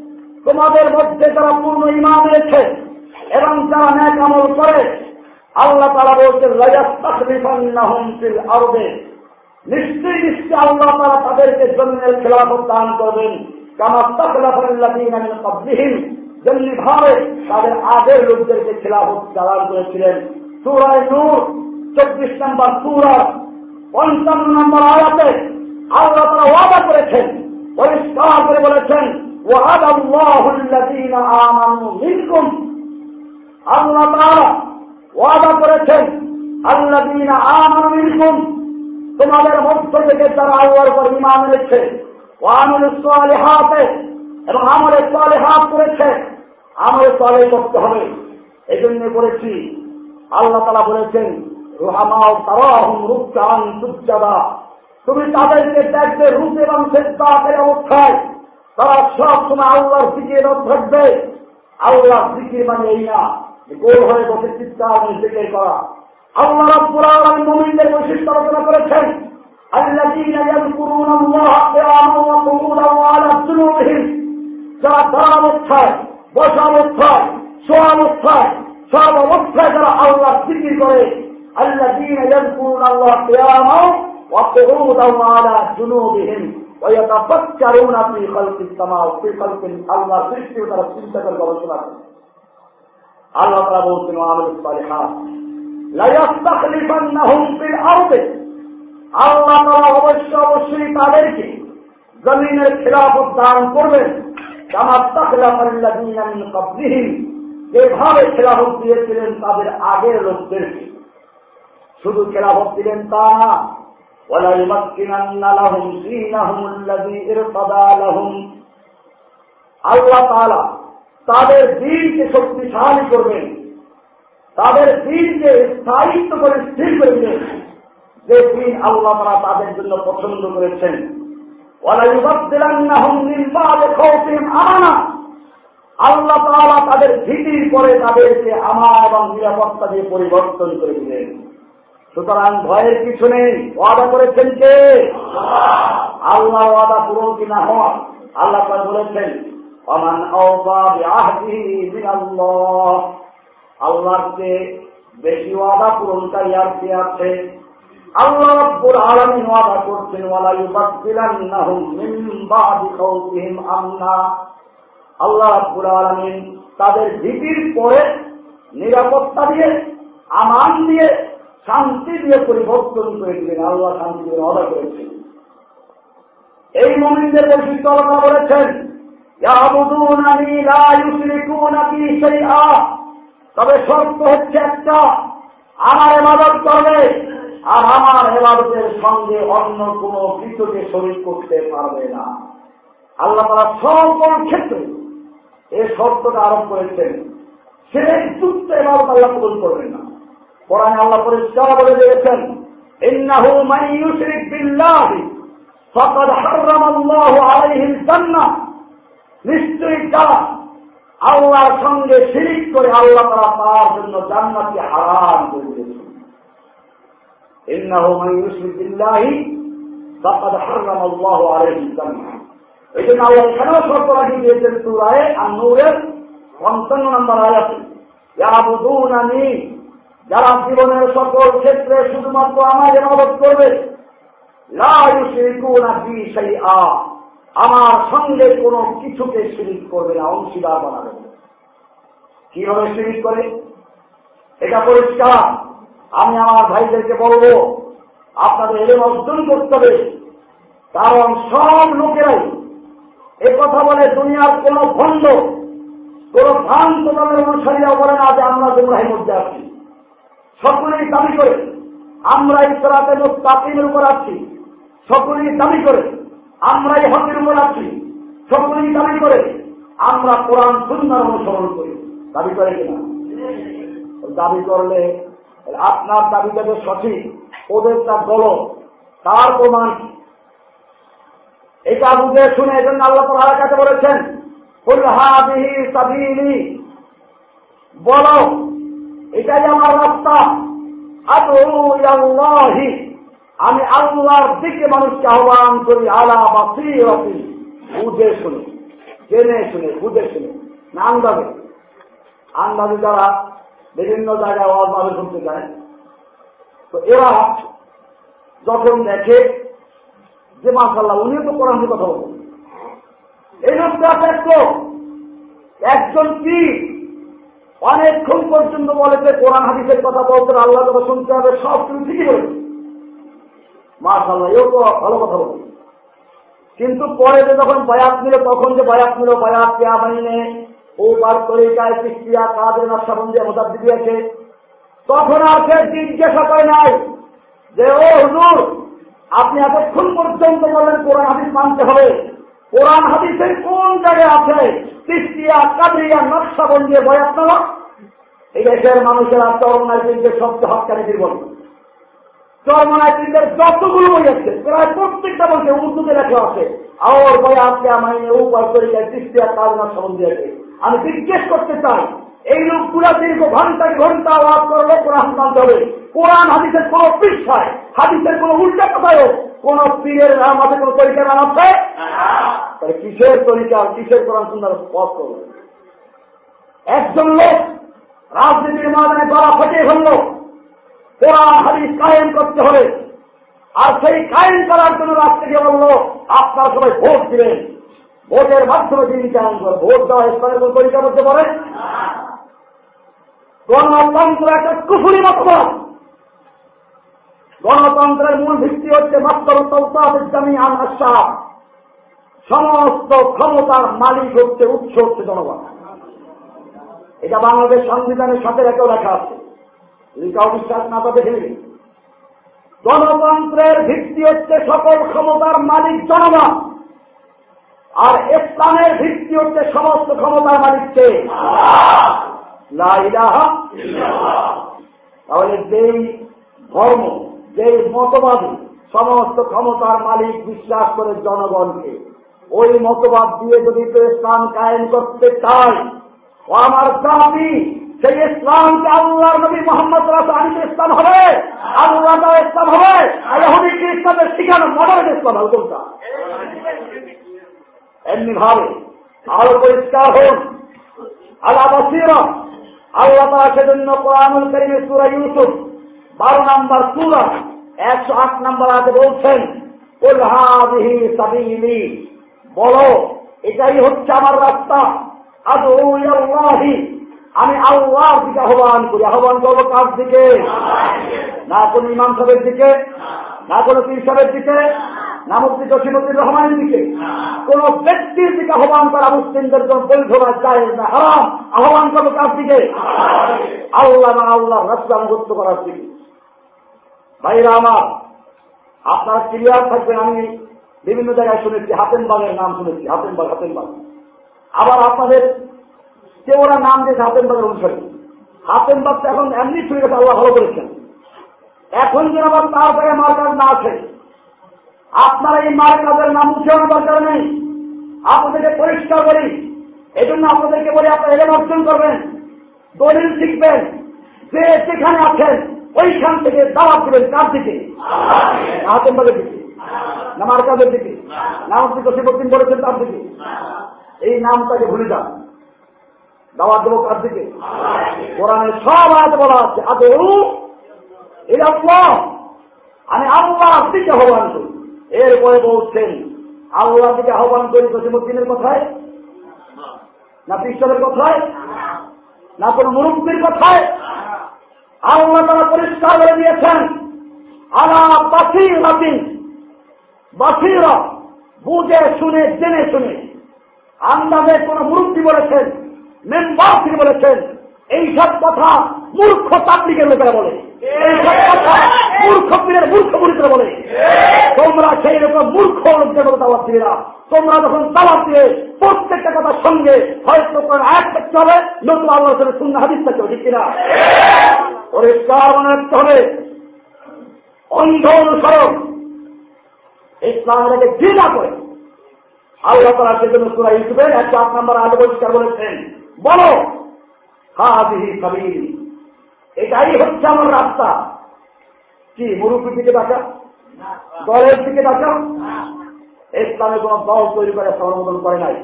তোমাদের মধ্যে যারা পূর্ণ ইমান রয়েছে এবং যারা ন্যাক আমল করে আল্লাহ তারা বলছেন লাইয়াস্তাহরিফান্নাহমতিল আরবে নিশ্চয়ই নিশ্চয় আল্লাহ তারা তাদেরকে জন্মের খেলাফত দান করবেন। কামাত্তাহরিহীন যেমনি ভাবে তাদের আগের লোকদেরকে খেলাফত দান করেছিলেন। সুরায় নূর, চব্বিশ নম্বর সুরা, পঞ্চান্ন নম্বর আয়াতে আল্লাহ তারা ওয়াদা করেছেন, পরিষ্কার করে বলেছেন ওয়াদ আল্লাহ আল্লাহ তারা ওয়াদা করেছেন আল্লাহ মিনকুম তোমাদের মধ্য থেকে যারা আল্লাহর উপর ইমান এনেছে। আমল হাতে এবং আমলে চলে হাত করেছে। আমলে চলে করতে হবে। এই জন্য করেছি। আল্লাহ তালা বলেছেন, রুহামাও তারাহুম রূপচান সুজাদা তুমি তাদেরকে দেখবে রূপ এবং শ্রেষ্ঠাকের অবস্থায়। তারা সব সময় আল্লাহর দিকে থাকবে। আল্লাহ দিকে মানে এই না। গোল হয়ে বসে চিৎকার জিকির করা আল্লাহ রাব্বুল আলামিন মুমিনদের বৈশিষ্ট্য আলোচনা করেছেন الذين يذكرون الله قياما وقعودا وعلى جنوبهم যারা দাঁড়া অবস্থায় বসা অবস্থায় শোয়া অবস্থায় সব অবস্থায় যারা আল্লাহ জিকির করে الذين يذكرون الله قياما وقعودا وعلى جنوبهم ويتفكرون في خلق السماء وفي خلق الله সৃষ্টি তারা চিন্তা করে গবেষণা করে আল্লাহ তারা বলছেন আল্লাহ তারা অবশ্য অবশ্যই তাদেরকে জমিনের খেলাফত দান করবেন। যেভাবে খেলাফত দিয়েছিলেন তাদের আগের লোকদেরকে। শুধু খেলাফত দিলেন তা না আল্লাহ তালা তাদের দিনকে শক্তিশালী করবেন। তাদের দিনকে স্থায়িত্ব করে স্থির করে দিলেন যে দিন আল্লাহ তারা তাদের জন্য পছন্দ করেছেন। আল্লাহ তালা তাদের ভীতির পরে তাদেরকে আমার এবং নিরাপত্তা দিয়ে পরিবর্তন করে দিলেন। সুতরাং ভয়ের কিছু নেই। ওয়াদা করেছেন কে? আল্লাহ। ওয়াদা পূরণ কিনা হওয়া? আল্লাহ বলেছেন অমান আল্লাহর চেয়ে বেশি ওয়াদা পূরণকারী আর কে আছে? আল্লাহ রব্বুল আলামিন ওয়াদা করছেন, ওয়ালা ইউবাদদিলান্নাহুম মিন আল্লাহ রব্বুল তাদের ভীতির পরে নিরাপত্তা দিয়ে, আমান দিয়ে, শান্তি দিয়ে পরিবর্তন করে দিলেন। আল্লাহ শান্তি দিয়ে অর্ডার করেছেন। এই মমিনদের বৈশিষ্ট্য বলেছেন তবে শর্ত হচ্ছে একটা, আমার এবাদত করবে আর আমার এবাদতের সঙ্গে অন্য কোন কিছুকে শরীর করতে পারবে না। আল্লাহ তারা সকল ক্ষেত্রে এই শর্তটা আরোপ করেছেন। সে যুক্ত এবাদত আল্লাহ কবুল করবেন না। কোরআন আল্লাহ পরিষ্কার বলে দিয়েছেন, ইন্নাহু মান ইউশরিক বিল্লাহি ফাকাদ হারামাল্লাহু আলাইহিল জান্নাহ। নিশ্চয়ই যারা আল্লাহর সঙ্গে শিরিক করে আল্লাহ তারা তার জন্য জান্নাতকে হারাম করে দিয়েছেন। ইন্নাহু ইউশরিক বিল্লাহি ফাকাদ হারামাল্লাহু আলাইহিল জান্নাহ। এই জন্য আল্লাহ এখানেও শর্ত লাগিয়ে দিয়েছেন সূরায়ে আন-নূরের 55 নম্বর আয়াতে, ইয়াবুদুনানি, যারা জীবনের সকল ক্ষেত্রে শুধুমাত্র আমাদের মদত করবে আমার সঙ্গে কোন কিছুকে শিরিক করবে না, অংশীদার বানাবে কীভাবে শিরিক করে? এটা পরিষ্কার। আমি আমার ভাইদেরকে বলব, আপনাদের এলেম অর্জন করতে হবে। কারণ সব লোকেরাই কথা বলে দুনিয়ার কোন ভণ্ড, কোন ভ্রান্ত দলের অনুসারীরা বলে না যে আমরা গুমরাহের মধ্যে আছি। সকলেই দাবি করে, আমরা এই সরাতে মুস্তাকিমের উপর আছি। সকলেই দাবি করে আমরা এই হকের আছি সকলেই দাবি করে? আমরা কোরআন সুন্দর অনুসরণ করি। দাবি করে কিনা? দাবি করলে আপনার দাবি যাবে সঠিক, ওদের তার দল তার প্রমাণ এটা বুঝে শুনে এজন্য আল্লাহ তালার কাছে বলেছেন ফুলহাবিহি বলো, এটাই আমার রাস্তা। আল্লাহি আমি আল্লাহর দিকে মানুষকে আহ্বান করি, আলা বাসি বুঝে শুনে, জেনে শুনে, বুঝে শুনে, না আন্দাজে। আন্দাজে যারা বিভিন্ন জায়গায় অভাবে শুনতে যায়, তো এরা যখন দেখে যে মাসাল্লাহ উনিও তো কোরআন কথা বলবেন এই লোকটা একজন কি? অনেকক্ষণ পর্যন্ত বলে যে কোরআন, হাদিসের কথা বলতে আল্লাহ কথা শুনতে হবে, সব তুমি ঠিকই বলেছে। মাশাল্লাহ এও তো ভালো কথা বলছে। কিন্তু পরে যে যখন বায়াত নিল তখন যে বায়াত নিল বায়াত কেয়া বাহিনে ও বার তরিকায় সৃষ্টিয়া কাদের নকশাবন্দি মোতাব দিয়েছে। তখন আর সে জিজ্ঞাসা করে নাই যে, ও হুজুর, আপনি এতক্ষণ পর্যন্ত বললেন কোরআন হাদিস মানতে হবে। কোরআন হাদিসের কোন জায়গায় আছে? তৃষ্টিয়া কাদরিয়া নকশাবন্দি বয়াত নেওয়া এই দেশের মানুষের মানুষেরা চরমনাইতিনদের সবচেয়ে হকারী জীবন। চরমনাইতিনদের যতগুলো বই আছে, প্রায় প্রত্যেকটা বলছে উর্দুতে লেখা আছে। আর বই আজকে আমার উপার তরিকায় তৃষ্টিয়া কাজ নকশাবন্দি আছে। আমি জিজ্ঞেস করতে চাই, এই লোকগুলা দীর্ঘ ঘণ্টা ঘণ্টা আওয়াজ করলে কোরআন মানতে হবে। কোরআন হাদিসের কোন পৃষ্ঠায় হাদিসের কোন উল্টা কথায় কোন পীরের নাম আছে, কোন তরিকার নাম আছে? কিসের তরিকা, কিসের কোরআন সুন্দর করবে একজন লোক রাজনীতির মাধ্যমে গলা ফটিয়ে ফেলল। কোরআন হাদিস কায়েম করতে হবে। আর সেই কায়েম করার জন্য রাষ্ট্রকে বলল, আপনারা সবাই ভোট দিবেন। ভোটের মাধ্যমে তিনি কেমন করে? ভোট দেওয়া স্তরের কোন তরিকা করতে পারে গণতন্ত্র একটা কুফুরি মতবাদ গণতন্ত্রের মূল ভিত্তি হচ্ছে মাত্র তৌতাফ ইসলামী আনসাদ সমস্ত ক্ষমতার মালিক হচ্ছে উৎস হচ্ছে জনগণ। এটা বাংলাদেশ সংবিধানের সাথে রেখেও লেখা আছে। যদি কাউ বিশ্বাস না তাদের দেখে গণতন্ত্রের ভিত্তি হচ্ছে সকল ক্ষমতার মালিক জনগণ। আর ইসলামের ভিত্তি হচ্ছে সমস্ত ক্ষমতার মালিককে তাহলে যেই ধর্ম, যেই মতবাদী সমস্ত ক্ষমতার মালিক বিশ্বাস করে জনগণকে, ওই মতবাদ দিয়ে যদি তো ইসলাম কায়েম করতে চায় আমার জাতি সেই ইসলামকে আল্লাহ নবী মোহাম্মদ আনিতে ইসলাম হবে। আল্লাহ ইসলাম হবে। আর এহুদি ইসলামের শিখানো মডেল ইসলাম কোনটা? এমনি ভাবে আরও পরিষ্কার হন। আল্লাহ বসির। আল্লাহ তারা সেজন্য কোরআনুল করিমে সুরা ইউসুফ বারো নাম্বার সুরা, একশো আট নাম্বার আগে বলছেন উল্হাবিহি সাবিলি। বলো, এটাই হচ্ছে আমার রাস্তা। আজ আল্লাহি আমি আল্লাহর দিকে আহ্বান করি। আহ্বান করব কার দিকে? না কোন ইমাম সাহেবের দিকে? না কোন পীর সাহেবের দিকে? না মুক্তি জসিমুদ্দিন রহমানের দিকে? কোন ব্যক্তির দিকে আহ্বান করা মুসলিমদের জন্য বৈধ না যায় না। হারাম। আহ্বান করব কার দিকে? আল্লাহ না আল্লাহ রাস্তা অনুগত্য করার দিকে। ভাইরা আমার, আপনারা ক্লিয়ার থাকবেন, আমি বিভিন্ন জায়গায় শুনেছি হাতেনবাগের নাম শুনেছি হাতেনবাগ হাতেনবাগ আবার আপনাদের কেউ ওরা নাম দিয়েছে হাতেনবাগের অনুসারী। হাতেনবাগ এখন এমনি শুনে গেছে আল্লাহ ভালো করেছেন। এখন যেন আবার তার জায়গায় মার্কাজ না আছে আপনারা এই মার্কাজের নাম উঠে দরকার নেই আপনাদেরকে পরিষ্কার করি। এই জন্য আপনাদেরকে বলি আপনারা এলেম অর্জন করবেন দলিল শিখবেন যে যেখানে আছেন ওইখান থেকে দাওয়াত দেবেন কার দিকে? হাতেনবাগের দিকে। না মার্কাজের দিকে? নাম আপনি কসিবুদ্দিন বলেছেন তার দিকে? এই নামটাকে ভুলে যান। দাওয়াত দেবো কার দিকে? কোরআনের সব আয়াত বলা আছে। আদৌ এই আল্লাহ। আমি আল্লাহর দিকে আহ্বান করি। এরপরে বলছেন আল্লাহ দিকে আহ্বান করি কসিমুদ্দিনের কথায়? না পিস্তলের কথায়? না কোন মুরব্বীর কথায়? আল্লাহ তারা পরিষ্কার করে দিয়েছেন, আলা বাসির বাসিন বাসিরা বুঝে শুনে, জেনে শুনে। আন্দাজে কোন মুরব্বী বলেছেন মেম্বার তিনি বলেছেন এইসব কথা মূর্খ তাবলিগের লোকেরা বলে। এইসব কথা মূর্খ পীরের মূর্খ মুড়িতে বলে। তোমরা সেই রকম মূর্খ লোকদের মতো দাওয়াত দিবে না। তোমরা যখন দাওয়াত দিয়ে প্রত্যেকটা কথার সঙ্গে হয়তো কোন থাকতে হবে নতুন আল্লাহ শূন্য হাদিস থাকতে হবে, ঠিক কিনা? পরিষ্কার মনে রাখতে হবে। অন্ধ অনুসরণ। ইসলামের ঘৃণা করে। আল্লাহ তারা সেজন্য সুরা ইউসুফে একশো আট নম্বর আগে পরিষ্কার বলেছেন বলো। সাবিল। এটাই হচ্ছে আমার রাস্তা। কি মুরুব্বীর দিকে ডাকা দলের দিকে ডাকা ইসলামে কোন দল তৈরি করে অনুমোদন করে নাই।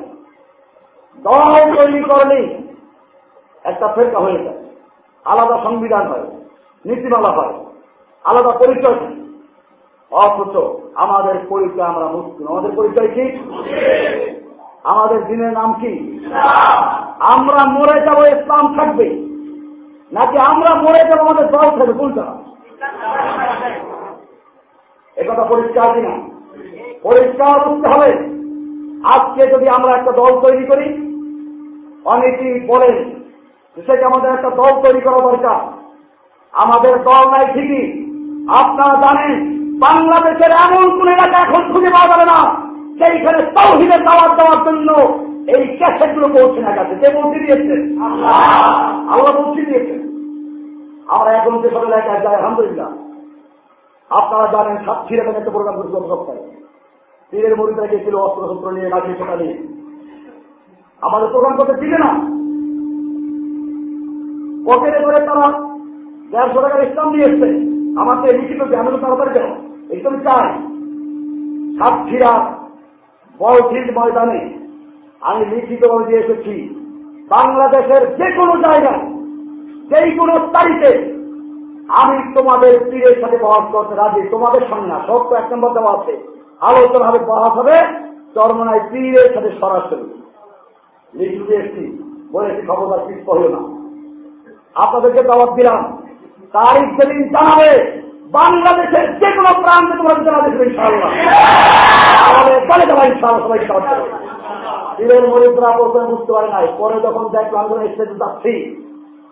দল তৈরি করেনি। একটা ফেরকা হয়ে যায় আলাদা সংবিধান হয় নীতিমালা হয় আলাদা পরিচয় অথচ আমাদের পরিচয় আমরা মুসলিম। আমাদের পরিচয় কি? আমাদের দিনের নাম কি? আমরা মরে যাব, ইসলাম থাকবে। নাকি আমরা মরে যাব, আমাদের দল থাকবে কোনটা একথা পরিষ্কার কিনা? পরিষ্কার করতে হবে। আজকে যদি আমরা একটা দল তৈরি করি, অনেকেই বলেন সেটা আমাদের একটা দল তৈরি করা দরকার? আমাদের দল নাই ঠিকই। আপনারা জানেন, বাংলাদেশের এমন কোন এলাকা এখন খুঁজে পাওয়া যাবে না সেইখানে তৌহিদের দাওয়াত দেওয়ার জন্য এই ক্যাসেটগুলো পৌঁছে না গেছে। কে পৌঁছে দিয়েছে? আল্লাহ। পৌঁছে দিয়েছে। আমরা এখন যে সব এলাকায় যাই আলহামদুলিল্লাহ। আপনারা জানেন সাক্ষীর এখানে একটা প্রোগ্রাম করছে গত সপ্তাহে। তীরের মরিদা গেছিল অস্ত্র শস্ত্র নিয়ে লাঠি সেটা নিয়ে। আমাদের প্রোগ্রাম করতে দিলে না। পকেটে করে তারা দেড়শো টাকার ইসলাম দিয়ে এসছে। আমাকে লিখিত আমি তো তাড়াতাড়ি এই তো চাই। সাতক্ষীরা বলফিল্ড ময়দানে আমি লিখিতভাবে দিয়ে এসেছি, বাংলাদেশের যে কোনো জায়গায়, যেই কোনো তারিখে আমি তোমাদের পীরের সাথে বহাস করতে রাজি, তোমাদের সঙ্গে না সব তো এক নম্বর দেওয়া আছে আলোচনা হবে বহাস হবে, চরমনায় পীরের সাথে সরাসরি। লিখিত দিয়েছি বলেছি খবরদার পিস হইল না। আপনাদেরকে দাওয়াত দিলাম, তারিখ যেদিন জানাবে, বাংলাদেশের যে কোনো প্রান্তে তোমরা ছিল ইনশাআল্লাহ। আমাদের চলে যাবা ইনশাআল্লাহ সবাই পীরের মরিদরা প্রথমে বুঝতে পারে নাই। পরে যখন দেখলাম যখন স্টেজে যাচ্ছি,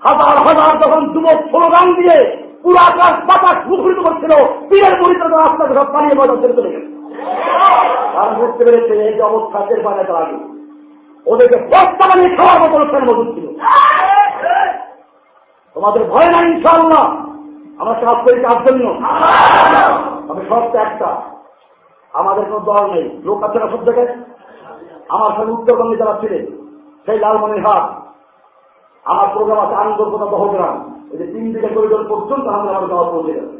হাজার হাজার যখন যুবক স্লোগান দিয়ে পুরো আকাশ বাতাস মুখরিত করছিল, পীরের মরিদরা রাস্তাতে সব পানিয়ে বাজার ছেড়ে চলে গেছে। কারণ বুঝতে পেরেছে, এই যে অবস্থা টের পায় তার আগে। ওদেরকে বস্তা বানিয়ে খাওয়ার মতো অনুষ্ঠানের মজুদ ছিল। তোমাদের ভয় নাই, ইনশাআল্লাহ। আমরা কাজ করি কাজ জন্য। আমি শর্ত একটা, আমাদের কোনো দল নেই। লোক আছে না সব জায়গায়? আমার সঙ্গে উত্তরবঙ্গে যারা ছিলেন, সেই লালমনির হাট, আমার প্রোগ্রাম আছে আনন্দকতা দহগ্রাম। এই যে তিন দিকে করিডোর পর্যন্ত আমাদের আমার যাওয়া পৌঁছে গেছে।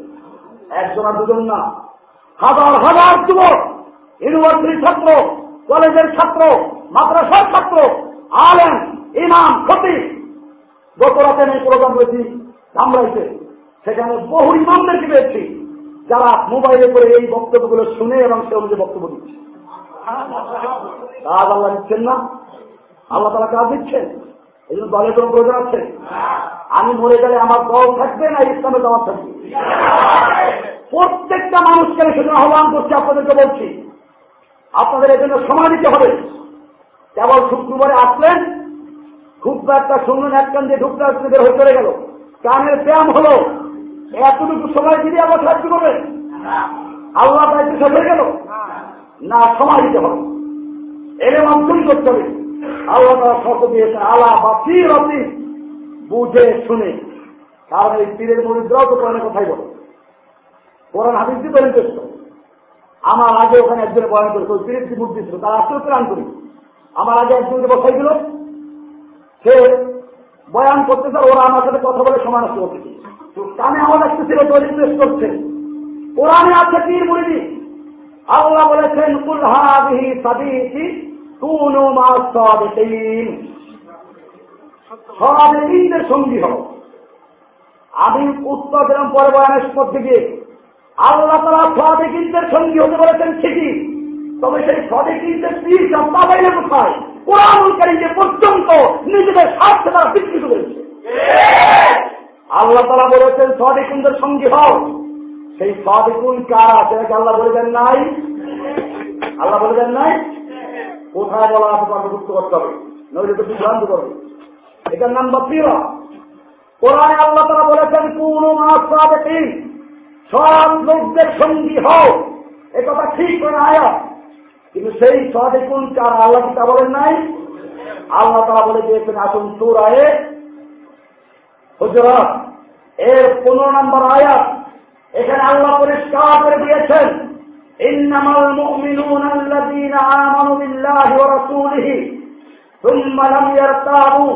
একজন আর দুজন না। হাজার হাজার যুবক ইউনিভার্সিটির ছাত্র, কলেজের ছাত্র, মাদ্রাসার ছাত্র আলেন ইমাম, খতিব। গত রাতে আমি প্রোগ্রাম করেছি ধামরাইতে। সেখানে বহু ইমামদেরকে পেয়েছি, যারা মোবাইলে করে এই বক্তব্যগুলো শুনে এবং সে অনুযায়ী বক্তব্য দিচ্ছে। কাজ আল্লাহ দিচ্ছেন না? আল্লাহ তারা কাজ দিচ্ছেন? এই জন্য দলের কোন প্রয়োজন আছে? আমি মরে গেলে আমার দল থাকবে না ইসলামের দাওয়াত থাকবে? প্রত্যেকটা মানুষকে আমি সেজন্য আহ্বান করছি, আপনাদেরকে বলছি, আপনাদের এজন্য সময় দিতে হবে। কেবল শুক্রবারে আসলেন, খুব একটা শুনলেন, এক কান দিয়ে ঢুকতে আসতে বের হয়ে চলে গেল। কানের ব্যায়াম হলো। এতটুকু সময় দিলে আবার সাহায্য করবেন? আল্লাহ দায়িত্ব শেষ হয়ে গেল। না সময় দিতে হবে। এর মাধ্যমে করতে হবে। আল্লাহ তারা শর্ত দিয়েছে আলা বা পীর অতি বুঝে শুনে। কারণ এই পীরের মরিদ্রাও তো কোরআনের কথাই বলে। কোরআন হাদিস দিয়ে তৈরি করত আমার আগে ওখানে একজনে বয়ান করেছে, ওই পীরের বুদ্ধি ছিল, তার আজকেও প্রাণ করি। আমার আগে একজনকে বসাই দিল, সে বয়ান করতেছে ওরা আমার সাথে কথা বলে সমান করতেছে কানে আমার একটা ছিল তৈরি পেশ করছে। কোরআনে আছে পীর মুরিদি। আল্লাহ বলেছেন কুলহাবিহি সাদিকি তুনু মা সাদিকিন সাদিকিনদের সঙ্গী হও। আমি উত্তর দিলাম পরে বয়ানের মধ্যে গিয়ে আল্লাহ তারা সাদিকিনদের সঙ্গী হতে বলেছেন ঠিকই। তবে সেই সাদিকিনদের পীর সপ্তাহ বাইরে কোথায় কোরআনকারী যে পর্যন্ত নিজেদের স্বার্থে তারা বিকৃত করেছে। আল্লাহ তারা বলেছেন সাদিকুনদের সঙ্গী হও। সেই সাদিকুন কারা, সেটাকে আল্লাহ বলে দেন নাই? আল্লাহ বলে দেন নাই? কোথায় বলা আছে অন্তর্ভুক্ত করতে হবে। নইলে তো বিভ্রান্ত করবে। এটার নাম বাপিরা কোরআনে আল্লাহ তারা বলেছেন, কোন মাসাদিন সব লোকদের সঙ্গী হও। এ কথা ঠিক করে আয়া কিন্তু সেই সাদিকুন কার, আল্লাহ কি তা বলেন নাই? আল্লাহ তারা বলে দিয়েছেন, আসুন সুরায়ে হুজরাত। এর পনেরো নম্বর আয়াত এখানে আল্লাহ পরিষ্কার করে দিয়েছেন, ইন্নামাল মুমিনুন আল্লাযীনা আমানু বিল্লাহি ওয়া রাসূলিহি, সুম্মা লাম ইয়ারতাবু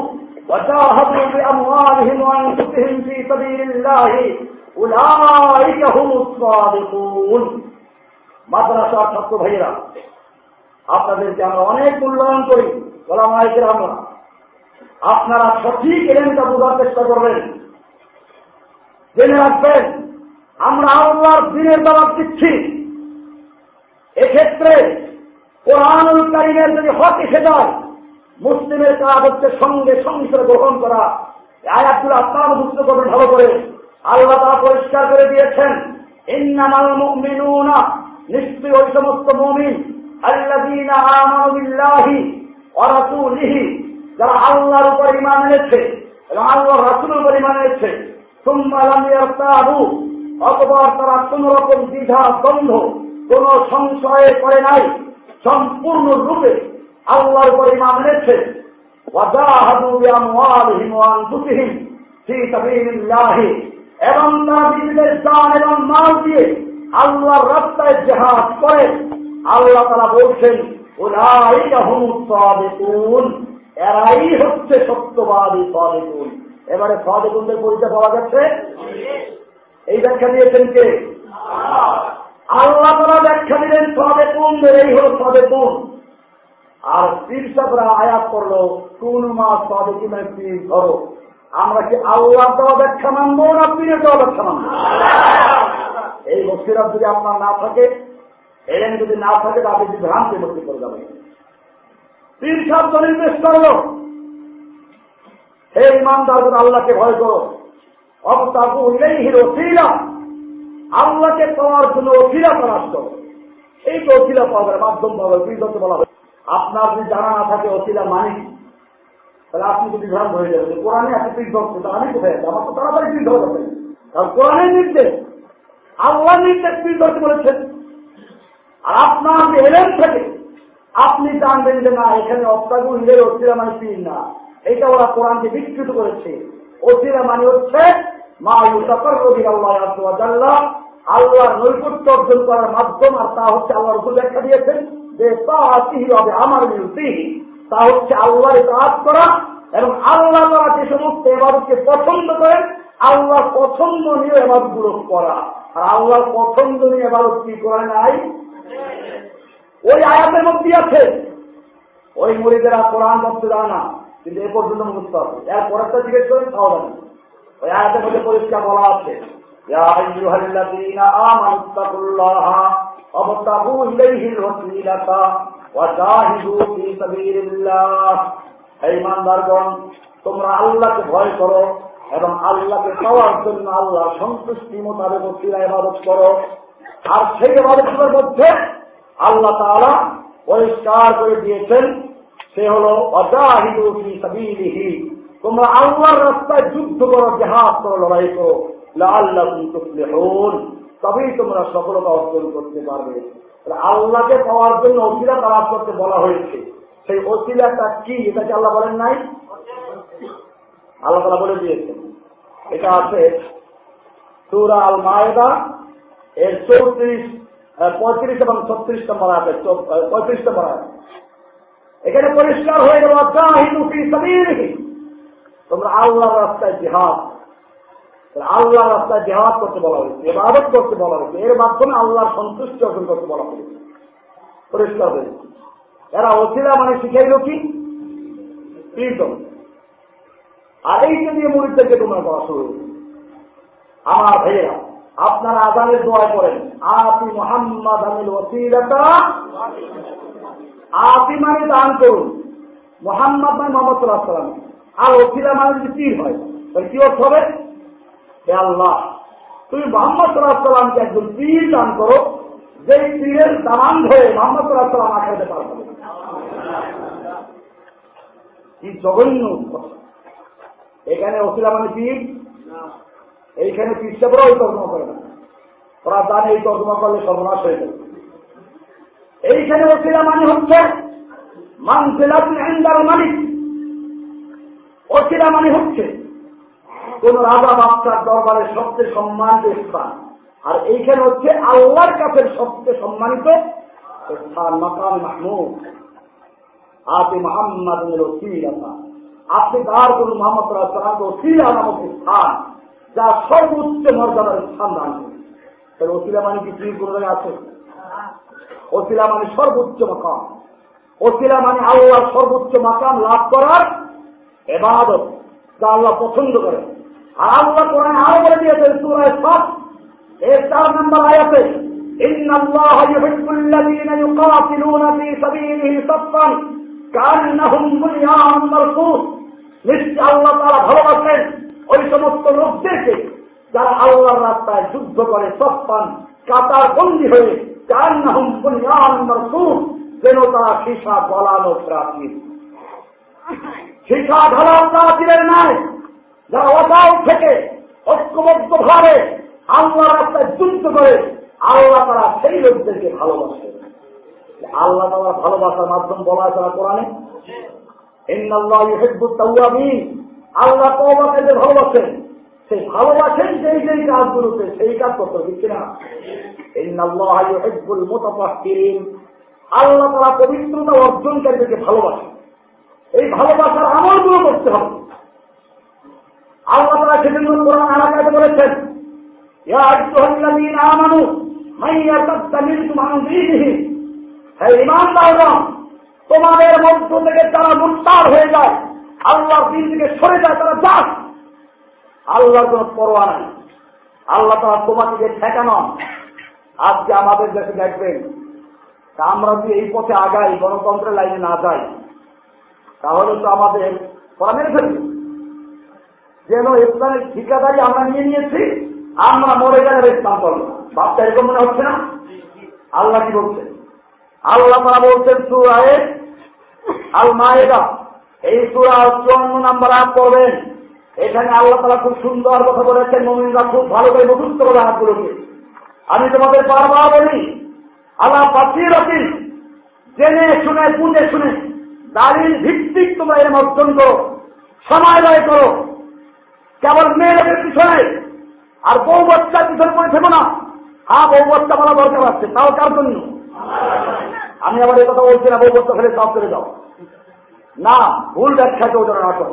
ওয়া জাহাদু বিআমওয়ালিহিম ওয়া আনফুসিহিম ফী সাবীলিল্লাহি, উলাইকা হুমুস সাদিকুন। মাদ্রাসা ছাত্র ভাইয়েরা, আপনাদেরকে আমরা অনেক মূল্যায়ন করি গোলামাইকের আমরা আপনারা সঠিক এলেনটা বোঝার চেষ্টা করবেন। জেনে রাখবেন আমরা আল্লাহর দিনের দাবাত দিচ্ছি। এক্ষেত্রে কোরআনুল কারিমের যদি হক এসে যায়, মুসলিমের কাজ হচ্ছে সঙ্গে সঙ্গে গ্রহণ করা আয়াতগুলো আপনারা বুঝতে করবেন ভালো করে। আল্লাহ তারা পরিষ্কার করে দিয়েছেন, ইন্নামাল মুমিনুনা, নিশ্চয়ই ওই সমস্ত মুমিন ওয়া রাসূলিহি, যারা আল্লাহর উপর ঈমান এনেছে এবং আল্লাহর রাসূলের উপর ঈমান এনেছে। সুম্মা লাম অতঃপর তারা কোন রকম দ্বিধা, দ্বন্দ্ব, কোন সংশয়ে করে নাই। সম্পূর্ণ রূপে আল্লাহর উপর ঈমান এনেছে। এবং তারা নিজেদের জান এবং মাল দিয়ে আল্লাহর রাস্তায় জেহাদ করে। আল্লাহ তারা বলছেন এরাই হচ্ছে সত্যবাদী সদেকুন। এবারে সদেকুনদের পরিচয় পাওয়া যাচ্ছে এই ব্যাখ্যা দিয়েছেন কে? আল্লাহ তারা ব্যাখ্যা দিলেন সদেকুনদের এই হল সবে সদেকুন আর শীর্ষকরা আয়াত করল কোন মাস মা সদেকুনের পীর ধরো আমরা কি আল্লাহ দেওয়া ব্যাখ্যা মানবো না পীরের দেওয়া ব্যাখ্যা মানবো? এই বস্তিরাত যদি আপনার না থাকে, এলেন যদি না থাকে, তাহলে যদি ভ্রান্তি ভর্তি করে যাবে তিন শব্দ নির্দেশ করল। হে ইমানদার আল্লাহকে ভয় করো আল্লাহকে পাওয়ার জন্য অখিলা প্রয়াস করো এই তো অখিলা পাওয়ার মাধ্যম পাওয়ার বিগত বলা হয় আপনার যদি জানা না থাকে অখিলা মানে তাহলে আপনি যদি বিভ্রান্ত হয়ে যাবেন কোরআনে এত পিস ধরছে তা আমি কোথায় আমার তো তাড়াতাড়ি ধরা যাবে কারণ কোরআনের নির্দেশ। আল্লাহ নির্দেশ ধরতে বলেছেন। আর আপনার যে এলেন থাকে, আপনি জানবেন যে না, এখানে অপ্তাগুল হিলের অস্থিরা মানে পীর না। এইটা ওরা কোরআনকে বিকৃত করেছে। অস্থিরা মানে হচ্ছে মা ইউতাকর রবি আল্লাহ আল্লাহর নৈপুত্য অর্জন করার মাধ্যম, আর তা হচ্ছে আল্লাহ রসুল ব্যাখ্যা দিয়েছেন যে তা হবে আমার বিরুদ্ধে তা হচ্ছে আল্লাহর কাজ করা এবং আল্লাহ তারা যে সমস্ত এবারকে পছন্দ করেন, আল্লাহর পছন্দ নিয়ে এবারগুলো করা। আর আল্লাহর পছন্দ নিয়ে এবার কি করে নাই? ওই আয়াতের মধ্যে আছে। ওই মরিদেরা কোরআন করতে জানে না, কিন্তু এ পর্যন্ত মুক্ত হবে এর পরেরটা জিজ্ঞেস করেন, তাও জানে বলা আছে তোমরা আল্লাহকে ভয় করো এবং আল্লাহকে পাওয়ার জন্য আল্লাহ সন্তুষ্টি মোতাবেক ইবাদত করো। আর সেই ইবাদতের মধ্যে আল্লাহ তালা পরিষ্কার করে দিয়েছেন, সে হল অজাহিদি সাবিলিহি। তোমরা আল্লাহর রাস্তায় যুদ্ধ করো, জেহাদ করো, লড়াই করো। আল্লাহ হন তবেই তোমরা সফলতা অর্জন করতে পারবে। আল্লাহকে পাওয়ার জন্য অসিলা তালাশ করতে বলা হয়েছে। সেই অসিলাটা কি? এটাকে আল্লাহ বলেন নাই? আল্লাহ তালা বলে দিয়েছেন। এটা আছে সুরা আল মায়েদা এর চৌত্রিশ পঁয়ত্রিশ এবং ছত্রিশ নম্বর আছে পঁয়ত্রিশ নম্বর আছে এখানে পরিষ্কার হয়ে গেল তোমরা আল্লাহ রাস্তায় জেহাদ। আল্লাহ রাস্তায় জেহাদ করতে বলা হয়েছে এবাদত করতে বলা হয়েছে। এর মাধ্যমে আল্লাহর সন্তুষ্টি অর্জন করতে বলা হয়েছে। পরিষ্কার হয়েছে এরা অচিলা মানে শিখাইল কি কীর্তন আর এই যে দিয়ে মরিদদেরকে তোমরা করা শুরু আমার ভাইয়েরা, আপনারা আজানের দোয়া করেন আপনি মোহাম্মদ আমিল ওসিলতা। আপনি মানে দান করুন। মোহাম্মদ মানে মোহাম্মদ সাল্লাহ সাল্লাম আর ওসিলা মানে যদি তীর হয়? তাহলে কি অর্থ হবে? হে আল্লাহ, তুমি মোহাম্মদ সাল্লাহ সাল্লামকে একজন তীর দান করো যে তীরের দান ধরে মোহাম্মদ সাল্লাহ সাল্লাম আখাইতে পারবে কি জঘন্য এখানে ওসিলা মানে তীর এইখানে পিসটা পরে ওই তর্জমা করে না ওরা জানে এই তর্জমা করলে সর্বনাশ হয়ে যাবে। এইখানে ওসিলা মানে হচ্ছে মানসিলার মালিক। ওসিলা মানে হচ্ছে কোন রাজা বাচ্চার দরবারের সবচেয়ে সম্মানিত স্থান। আর এইখানে হচ্ছে আল্লাহর কাছে সবচেয়ে সম্মানিত স্থান, মাকাম মাহমুদ। আপনি মোহাম্মদ ওসিলাতা আপনি তার কোন মোহাম্মদ সালামকে ওসিলা নামক স্থান, যা সর্বোচ্চ মর্যাদার স্থান দান করে। ওসিলা মানে কি? পীর কোন জায়গায় আছে ওসিলা মানে সর্বোচ্চ মাকাম। ওসিলা মানে আল্লাহ সর্বোচ্চ মাকাম লাভ করার এবাদত যা আল্লাহ পছন্দ করে আর আল্লাহ কোরআনে আরো বলে দিয়েছেন সুরায় সাত এর চার নম্বর আয়াতে إن الله يحب الذين يقاتلون في سبيله صفا كأنهم بنيان مرصوص নিশ্চয় আল্লাহ তারা ভালোবাসেন ওই সমস্ত লোকদেরকে যারা আল্লাহর রাস্তায় যুদ্ধ করে সস্তান কাতার বন্দী হয়ে চার নাম বুনিয়ান মারসুম যেন তারা সীসা গলানো প্রাচীর সীসা ঢালাও প্রাচীরের নাই যারা অসাও থেকে ঐক্যবদ্ধ ভাবে আল্লাহ রাস্তায় যুদ্ধ করে, আল্লাহ তারা সেই লোকদেরকে ভালোবাসে। আল্লাহ তালার ভালোবাসার মাধ্যম বলা তারা কোরআনে? আল্লাহ তওবাকে যে ভালোবাসেন, সেই ভালোবাসেন যেই যেই কাজগুলোতে, সেই কাজ করতে দিচ্ছে না আল্লাহ তারা পবিত্রতা অর্জনকারীদেরকে ভালোবাসেন। এই ভালোবাসার আমলগুলো করতে হবে। আল্লাহ তারা সেজন্য কোরআন এলাকায় বলেছেন তোমাদের মধ্য থেকে তারা মুক্তার হয়ে যায়, আল্লাহর দিন থেকে সরে যায়, তারা যাক। আল্লাহর কোন পরোয়া নাই। আল্লাহ তারা তোমাকে ঠেকানো আজকে আমাদের দেশে দেখবেন আমরা যদি এই পথে আগাই, গণতন্ত্রের লাইনে না যাই তাহলে তো আমাদের পড়া মেরে যেন ইসলামের ঠিকাদারি আমরা নিয়ে নিয়েছি, আমরা মরে গেলে ইসলাম করব বাপটা এরকম মনে হচ্ছে না? আল্লাহ কি বলছেন আল্লাহ তারা বলছেন সুরায় আল মায়েদা এই সুরা চুয়ান্ন নাম্বার আপ করবেন এখানে আল্লাহ তারা খুব সুন্দর কথা বলেছেন, মমিনরা খুব ভালো করে মুখস্থ করে হাতগুলোকে আমি তোমাদের বারবার বলি, আল্লাহ পাঠিয়ে রাখি জেনে শুনে, বুঝে শুনে। দালিল ভিত্তিক তোমরা এর অর্জন করো, সময় ব্যয় করো। কেবল মেয়েদের পিছনে, আর বউ বাচ্চার পিছনে পড়ে থেকো না। হ্যাঁ বউ বাচ্চা বলা দরকার আছে, তাও কার জন্য? আমি আবার এই কথা বলছি না, বউ বাচ্চা ফেলে সব করে দাও। না, ভুল ব্যাখ্যা কেউ যেন নাটক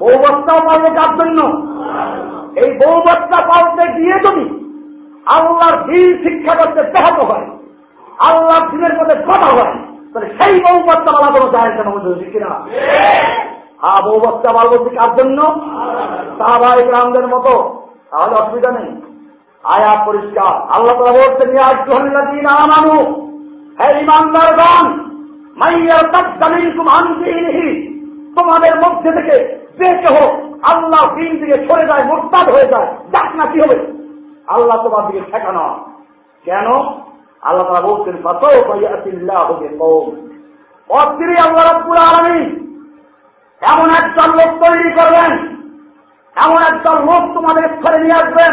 বউ বাচ্চাও পালবে কার জন্য? এই বউ বাচ্চা পালতে গিয়ে তুমি আল্লাহর দিন শিক্ষা করতে ব্যাহত হয়, আল্লাহর দিনের মধ্যে কথা হয় তাহলে সেই বউ বাচ্চা বলা কোনো যায় কেন বুঝতে কিনা? হ্যাঁ বউ বাচ্চা বাল বলছি কার জন্য? গ্রামদের মতো। তাহলে অসুবিধা নেই। আয়া পরিষ্কার। আল্লাহ তালা বলছেন দিন আমানু হ্যাঁ ইমানদার গান মাইয়ার তোমাদের মধ্যে থেকে যে কেহ আল্লাহ দিন দিকে সরে যায় মোরতাদ হয়ে যায় যাক না কি হবে আল্লাহ তোমার দিকে ঠেকানো। কেন? আল্লাহ বলছেন অস্থিরই আল্লাহ রব্বুল আলমী এমন একজন লোক তৈরি করবেন, এমন একজন লোক তোমাদের ছেড়ে নিয়ে আসবেন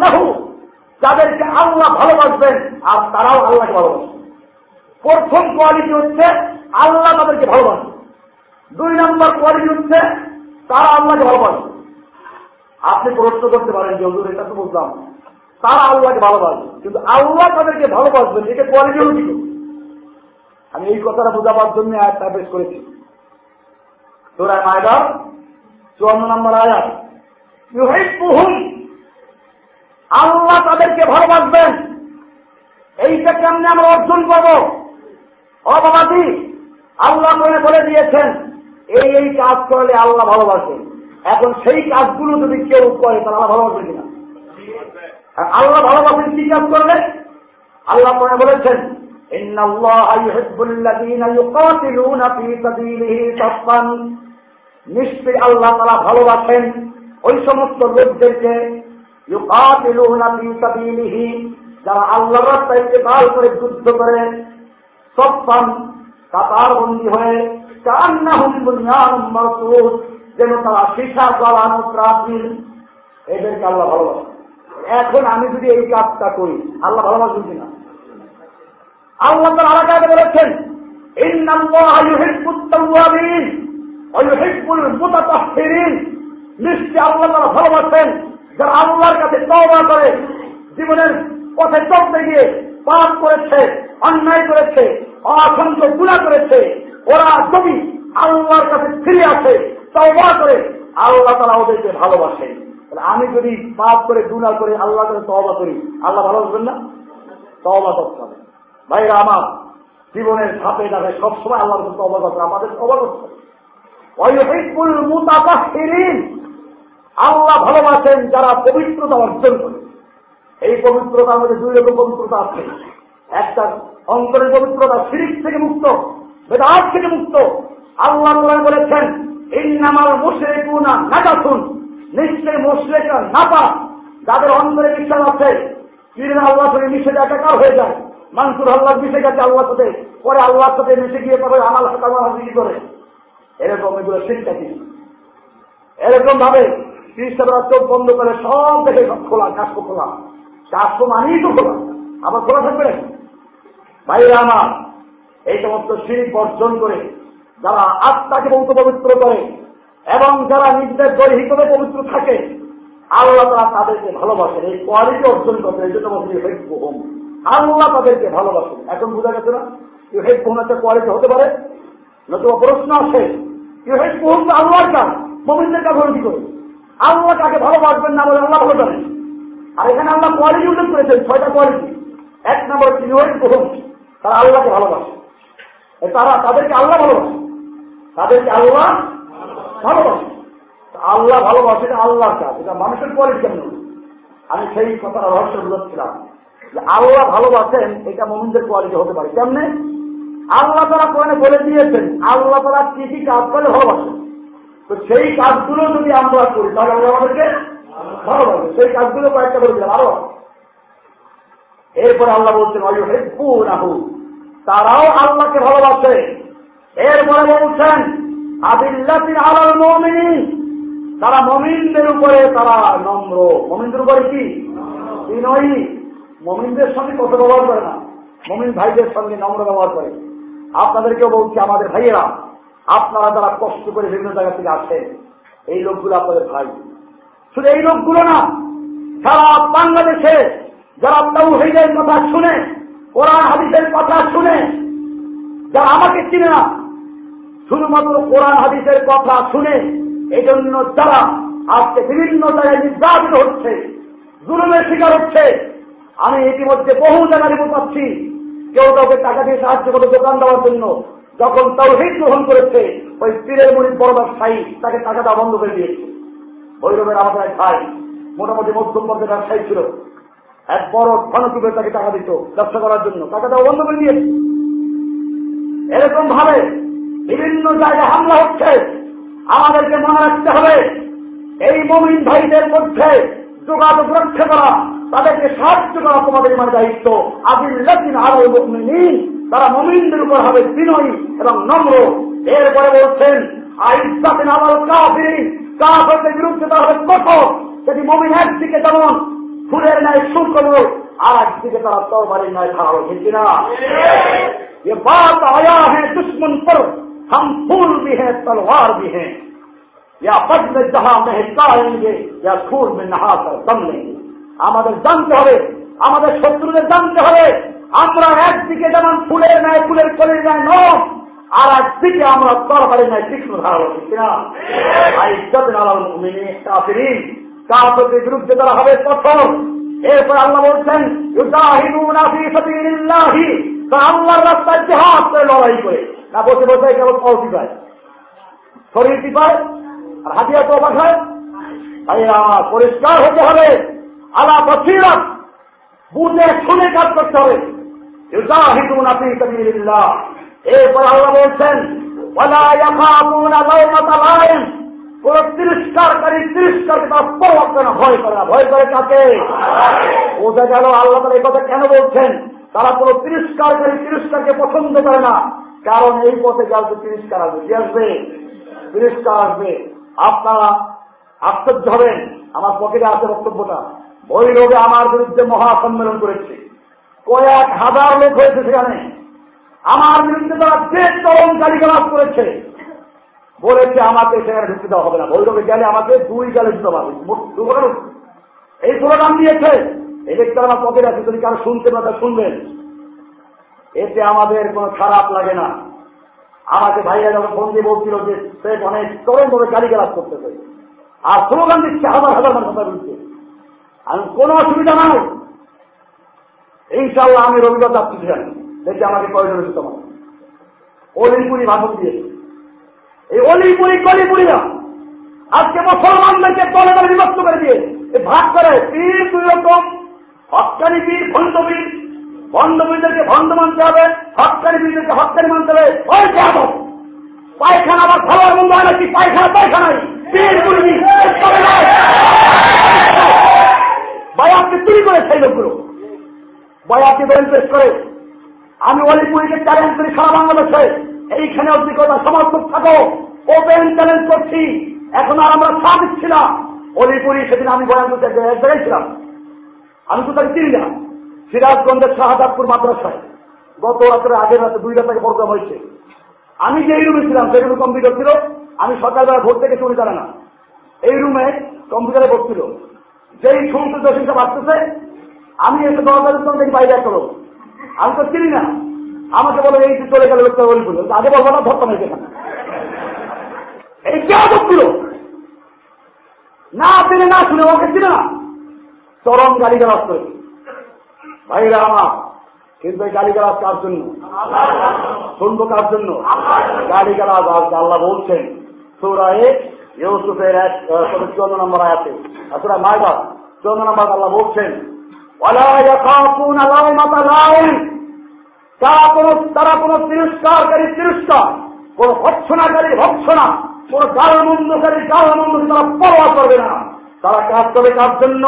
নাহু যাদেরকে আল্লাহ ভালোবাসবেন আর তারাও আল্লাহকে ভালোবাসবেন প্রথম কোয়ালিটি হচ্ছে আল্লাহ তাদেরকে ভালোবাসবে দুই নম্বর কোয়ালিটি হচ্ছে তারা আল্লাহকে ভালোবাসবে আপনি প্রশ্ন করতে পারেন যে এটা তো বুঝলাম তারা আল্লাহকে ভালোবাসবে। কিন্তু আল্লাহ তাদেরকে ভালোবাসবেন এটা কোয়ালিটি কি? আমি এই কথাটা বোঝাবার জন্য আয়াতটা পেশ করেছি। তোরায় মায়দার চুয়ান্ন নম্বর আয়াত। আল্লাহ তাদেরকে ভালোবাসবেন। এইটা কেমনে আমরা অর্জন করব? অবাবাদি আল্লাহ মনে বলে দিয়েছেন, এই এই কাজ করলে আল্লাহ ভালোবাসবেন এখন সেই কাজগুলো যদি কেউ করে, তাহলে আল্লাহ ভালোবাসবে কিনা? আর আল্লাহ ভালোবাসেন কি কাজ করবে। আল্লাহ মনে বলেছেন নিশ্চয় আল্লাহ তারা ভালোবাসেন ওই সমস্ত লোকদেরকে যারা আল্লাহ রাস্তায় কাল করে, যুদ্ধ করে সপ্তম কাতার বন্দী হয়ে চান না হুম বুনিয়ান যেন তারা শিশা চালানো প্রাচীন এদেরকে আল্লাহ ভালোবাসেন। এখন আমি যদি এই কাজটা করি, আল্লাহ ভালোবাসেন কিনা আল্লাহ তার আলাকাতে বলেছেন এই নাম নিশ্চয় আল্লাহ তারা ভালোবাসেন যারা আল্লাহর কাছে তবা করে, জীবনের পথে চলতে গিয়ে পাপ করেছে, অন্যায় করেছে, অসংখ্য গুণা করেছে, ওরা যদি আল্লাহর কাছে ফিরে আসে তবা করে, আল্লাহ তারা ওদেরকে ভালোবাসে আমি যদি পাপ করে গুণা করে আল্লাহ করে তবা করি, আল্লাহ ভালোবাসবেন না? তবা করতে হবে। ভাইরা আমার জীবনের ধাপে ধাপে সবসময় আল্লাহ তবা করতে আমাদের তবা করতে হবে। আল্লাহ ভালোবাসেন যারা পবিত্রতা অর্জন করে। এই পবিত্রতার মধ্যে দুই রকম পবিত্রতা আছে। একটা অন্তরের পবিত্রতা সিরিজ থেকে মুক্ত, বেদাত থেকে মুক্ত। আল্লাহ বলেছেন এই নামাল মুশরেকুনা নাজাসুন নিশ্চয় মুশরেকা নাপা যাদের অন্তরে বিশ্বাস আছে কিরিন আল্লাহ থেকে মিশে একাকার হয়ে যায়। মানসুর আল্লাহ মিশে গেছে আল্লাহ সাথে, পরে আল্লাহর সাথে মিশে গিয়ে তবে আমার সাথে আমার করে? এরকম এগুলো শিক্ষা কি এরকম ভাবে খ্রিস্টানরা চোখ বন্ধ করে সব দেখে খোলা কাস্প খোলা। কাস্প মানেই তো খোলা। আবার খোলা থাকবে ভাইরা আমার, এই সমস্ত শিরিক বর্জন করে, যারা আত্মাকে বহুত পবিত্র করে এবং যারা নিজেদের দৈহিকভাবে পবিত্র থাকে, আল্লাহ তারা তাদেরকে ভালোবাসেন। এই কোয়ালিটি অর্জন করতে এই জন্য বলছি হেড হোম আল্লাহ তাদেরকে ভালোবাসেন। এখন বোঝা গেছে না? হেড হোম একটা কোয়ালিটি হতে পারে? নতুবা প্রশ্ন আছে হেড হোম তো আল্লাহর কাজ। মমিনদের কাজ কি করে? আল্লাহ কাকে ভালোবাসবেন না বলে আল্লাহ ভালো জানেন। আর এখানে আল্লাহ কোয়ালিটি উল্লেখ করেছেন, ছয়টা কোয়ালিটি। এক নম্বর ইউহেড হোম তারা আল্লাহকে ভালোবাসে। তারা তাদেরকে আল্লাহ ভালোবাসে। তাদেরকে আল্লাহ ভালোবাসে আল্লাহ ভালোবাসে, এটা আল্লাহর কাজ, এটা মানুষের কোয়ালিটি কেমন আমি সেই কথাটা রহস্য বুঝাচ্ছিলাম যে আল্লাহ ভালোবাসেন, এটা মমিনদের কোয়ালিটি হতে পারে। কেমনে? আল্লাহ তারা কোরআনে বলে দিয়েছেন, আল্লাহ তারা কি কি কাজ করে ভালোবাসেন। তো সেই কাজগুলো যদি আমরা করি, তাহলে আল্লাহ আমাদেরকে ভালোবাসে সেই কাজগুলো কয়েকটা করে আরও এরপরে আল্লাহ বলছেন অয়ুহেব্বু নাহু তারাও আল্লাহকে ভালোবাসে। এরপরে বলছেন আবিল্লাতিন আলাল মমিন তারা মমিনদের উপরে তারা নম্র। মমিনদের উপরে কি? বিনয়ী মমিনদের সঙ্গে কত ব্যবহার করে না? মমিন ভাইদের সঙ্গে নম্র ব্যবহার করে। আপনাদেরকেও বলছি, আমাদের ভাইয়েরা, আপনারা যারা কষ্ট করে বিভিন্ন জায়গা থেকে আসেন, এই লোকগুলো আপনাদের ভাই। শুধু এই লোকগুলো না, সারা বাংলাদেশে যারা তৌহিদের কথা শুনে, কোরআন হাদিসের কথা শুনে, যারা আমাকে চিনে না শুধুমাত্র কোরআন হাদিসের কথা শুনে এই জন্য যারা আজকে বিভিন্ন জায়গায় নির্যাতিত হচ্ছে, জুলুমের শিকার হচ্ছে, আমি ইতিমধ্যে বহু জায়গায় রিপোর্ট পাচ্ছি, কেউ কাউকে টাকা দিয়ে সাহায্য করে দোকান দেওয়ার জন্য, যখন তৌহিদ গ্রহণ করেছে, ওই পীরের মুড়ির বড় ব্যবসায়ী তাকে টাকা দেওয়া বন্ধ করে দিয়েছে। ভৈরবের আমাদের ভাই, মোটামুটি মধ্যম পর্যায়ে ব্যবসায়ী ছিল, এক বড় ধনকুবে তাকে টাকা দিত ব্যবসা করার জন্য, টাকা দেওয়া বন্ধ করে দিয়েছে। এরকম ভাবে বিভিন্ন জায়গায় হামলা হচ্ছে আমাদেরকে মনে রাখতে হবে এই মমিন ভাইদের মধ্যে যোগাযোগ রক্ষা করা তাদেরকে সাহায্য করা তোমাদের মানে দায়িত্ব আবিল্লাদিন আরো মমিন তারা মমিনদের উপর হবে বিনয়ী এবং নম্র এরপরে বলছেন আইসাদিন আমার কাফিরি কাফেরদের বিরুদ্ধে তারা হবে কঠোর যদি মমিন একদিকে যেমন ফুলের ন্যায় শুল্ক আর একদিকে তারা তরবারির ন্যায় খাওয়া হচ্ছে কিনা ये बात आया है दुश्मन पर हम फूल भी हैं तलवार भी हैं या पद में जहां महकाएंगे या खूर में नहा कर दम लेंगे আমাদের জানতে হবে আমাদের শত্রুদের জানতে হবে আমরা একদিকে যেমন ফুলের ন্যায় ফুলের কলির ন্যায় নয় আর একদিকে আমরা তরবারের ন্যায় তীক্ষ্ণ ধারা কিনা আইজাদ আলাল মুমিনিন কাফিরিন কাফেরদের বিরুদ্ধে তারা হবে কঠোর এরপর আল্লাহ বলছেন ইউজাহিদুনা ফি সাবিলিল্লাহি তারা আল্লাহর রাস্তায় জেহাদ করে লড়াই করে। না বসে বসে কেবল পাউটি পায় শরীর টিপায় আর হাতিয়ার তো অবাক হয়। পরিষ্কার হতে হবে। আলা বসিরত। বুঝে শুনে কাজ করতে হবে। বলছেন ভয় করে ভয় কাকে? বোঝা গেল আল্লাহ কথা কেন বলছেন? তারা কোন তিরস্কারকারী তিরস্কারকে পছন্দ করে না। কারণ এই পথে যাতে তিরস্কার আসবে কি আসবে। তিরস্কার আসবে। আপনারা আশ্চর্য হবেন, আমার পকেটে আছে বক্তব্যটা। লোকে আমার বিরুদ্ধে মহাসম্মেলন করেছে। কয়েক হাজার লোক হয়েছে সেখানে। আমার বিরুদ্ধে তারা যে চরম গালিগালাজ করেছে, বলেছে আমাকে সেখানে ঢুকতে দেওয়া হবে না। ভৈরবে গেলে আমাকে দুই গালে দিতে পারবে এই স্লোগান দিয়েছে। এই ব্যক্তি আমার পকেটে আছে যদি কারও শুনতে না তা শুনবেন। এতে আমাদের কোনো খারাপ লাগে না। আমাকে ভাইয়া যখন ফোন দিয়ে বলছিল যে সে অনেক চরম ভাবে গালিগালাজ করতেছে। আর স্লোগান দিচ্ছে, হাজার হাজার মানুষ কথা বলছে। আমি, কোনো অসুবিধা নাই। ইনশাল্লাহ আমি রবিবার যাচ্ছি সেখানে। দেখি আমাকে কয়জন হচ্ছে তোমার। অলিপুরি ভাষণ দিয়েছে। এই অলিপুরি, কলিপুরি না। আজকে মুসলমানদেরকে দলে দলে বিভক্ত করে দিয়ে ভাগ করে পীর দুই রকম হকানি পীর ভণ্ডবীর ভণ্ডবীরদেরকে ভণ্ড মানতে হবে হকানি পীরদেরকে হকানি মানতে হবে। ওই যাব পায়খানা আবার ভালো মন্দ হয় নাকি পায়খানা পায়খানাই বায়াতকে চুরি করে সেই লোকগুলো। বয়াতি ধরে পেশ করে। আমি অলিপুরিকে চ্যালেঞ্জ করি সারা বাংলাদেশে এইখানে অভিজ্ঞতা সমর্থক থাকো। ওপেন চ্যালেঞ্জ করছি। এখন আর আমরা ছা দিচ্ছি না অলিপুরি সেদিন আমি বয়ান করতে এক জায়গায় ছিলাম। আমি তো তাকে চিনি না। সিরাজগঞ্জের শাহাদাতপুর মাদ্রাসায় গত রাত্রে আগের রাতে দুই রাত প্রোগ্রাম হয়েছে। আমি যে এই রুমে ছিলাম, সেই রুমে কম্পিউটার ছিল। আমি সকালবেলা ভোর থেকে চলে জানে না। এই রুমে কম্পিউটারে বসছিল যেই সমস্ত দর্শনটা বাঁচতেছে আমি এসে দিতাম দেখি বাইরে লোক। আমি তো চিনি না। আমাকে বলে, এই যে চলে গেল লোকটা বলি বলল আগে বলব না, ধরতাম এখানে। এই কেগুলো না চিনে, না শুনে, ওকে চিনে না। চরম গালি গালাজ করে। ভাইরা আমার, কিন্তু এই গালি গালাজ কার জন্য? শুনব কার জন্য? গালি গালাজ আল্লাহ বলছেন সুরায়ে ইউসুফের এক চৌদ্দ নম্বর আয়াতে। আসলে মাইবা চৌদ্দ নম্বর আল্লাহ বলছেন তারা কোন তারা কোন তিরস্কারকারী তিরস্কার, কোন ভৎসনাকারী ভৎসনা, কোন গালমন্দকারী গালমন্দ তারা পরোয়া করবে না। তারা কাজ করে কার জন্য।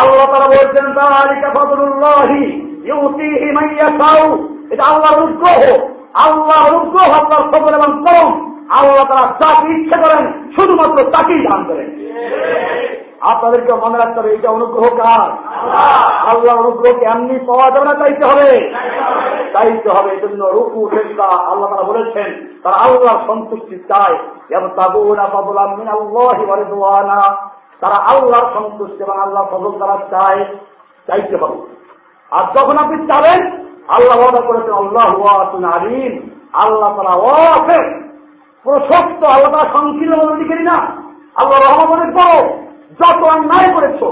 আল্লাহ তারা বলছেন তালিকা ফজলুল্লাহি ইউতিহি মাইয়া এটা অনুগ্রহ। আল্লাহর অনুগ্রহ, আল্লাহর খবর এবং করম। আল্লাহ তারা যাকে ইচ্ছে করেন, শুধুমাত্র তাকেই দান করেন। আপনাদেরকে মনে রাখতে হবে এটা অনুগ্রহ কার? আল্লাহ অনুগ্রহকে এমনি পাওয়া যাবে না? চাইতে হবে। চাইতে হবে। এই জন্য রুকু সেজদা আল্লাহ তারা বলেছেন তারা আল্লাহর সন্তুষ্টি চায়। এবং তাবুনা ফাদলাম মিন আল্লাহি ওয়া রিদওয়ানা। তারা আল্লাহর সন্তুষ্টি এবং আল্লাহ ফজল তারা চায় চাইতে হবে। আর যখন আপনি চাবেন আল্লাহ ওয়াদা করেছেন আল্লাহ আলিম। আল্লাহ তারা ওয়াসে প্রশস্ত আল্লাহ তারা সংকীর্ণ অধিকারী না। আল্লাহ রহমানের বড় যত অন্যায় করেছ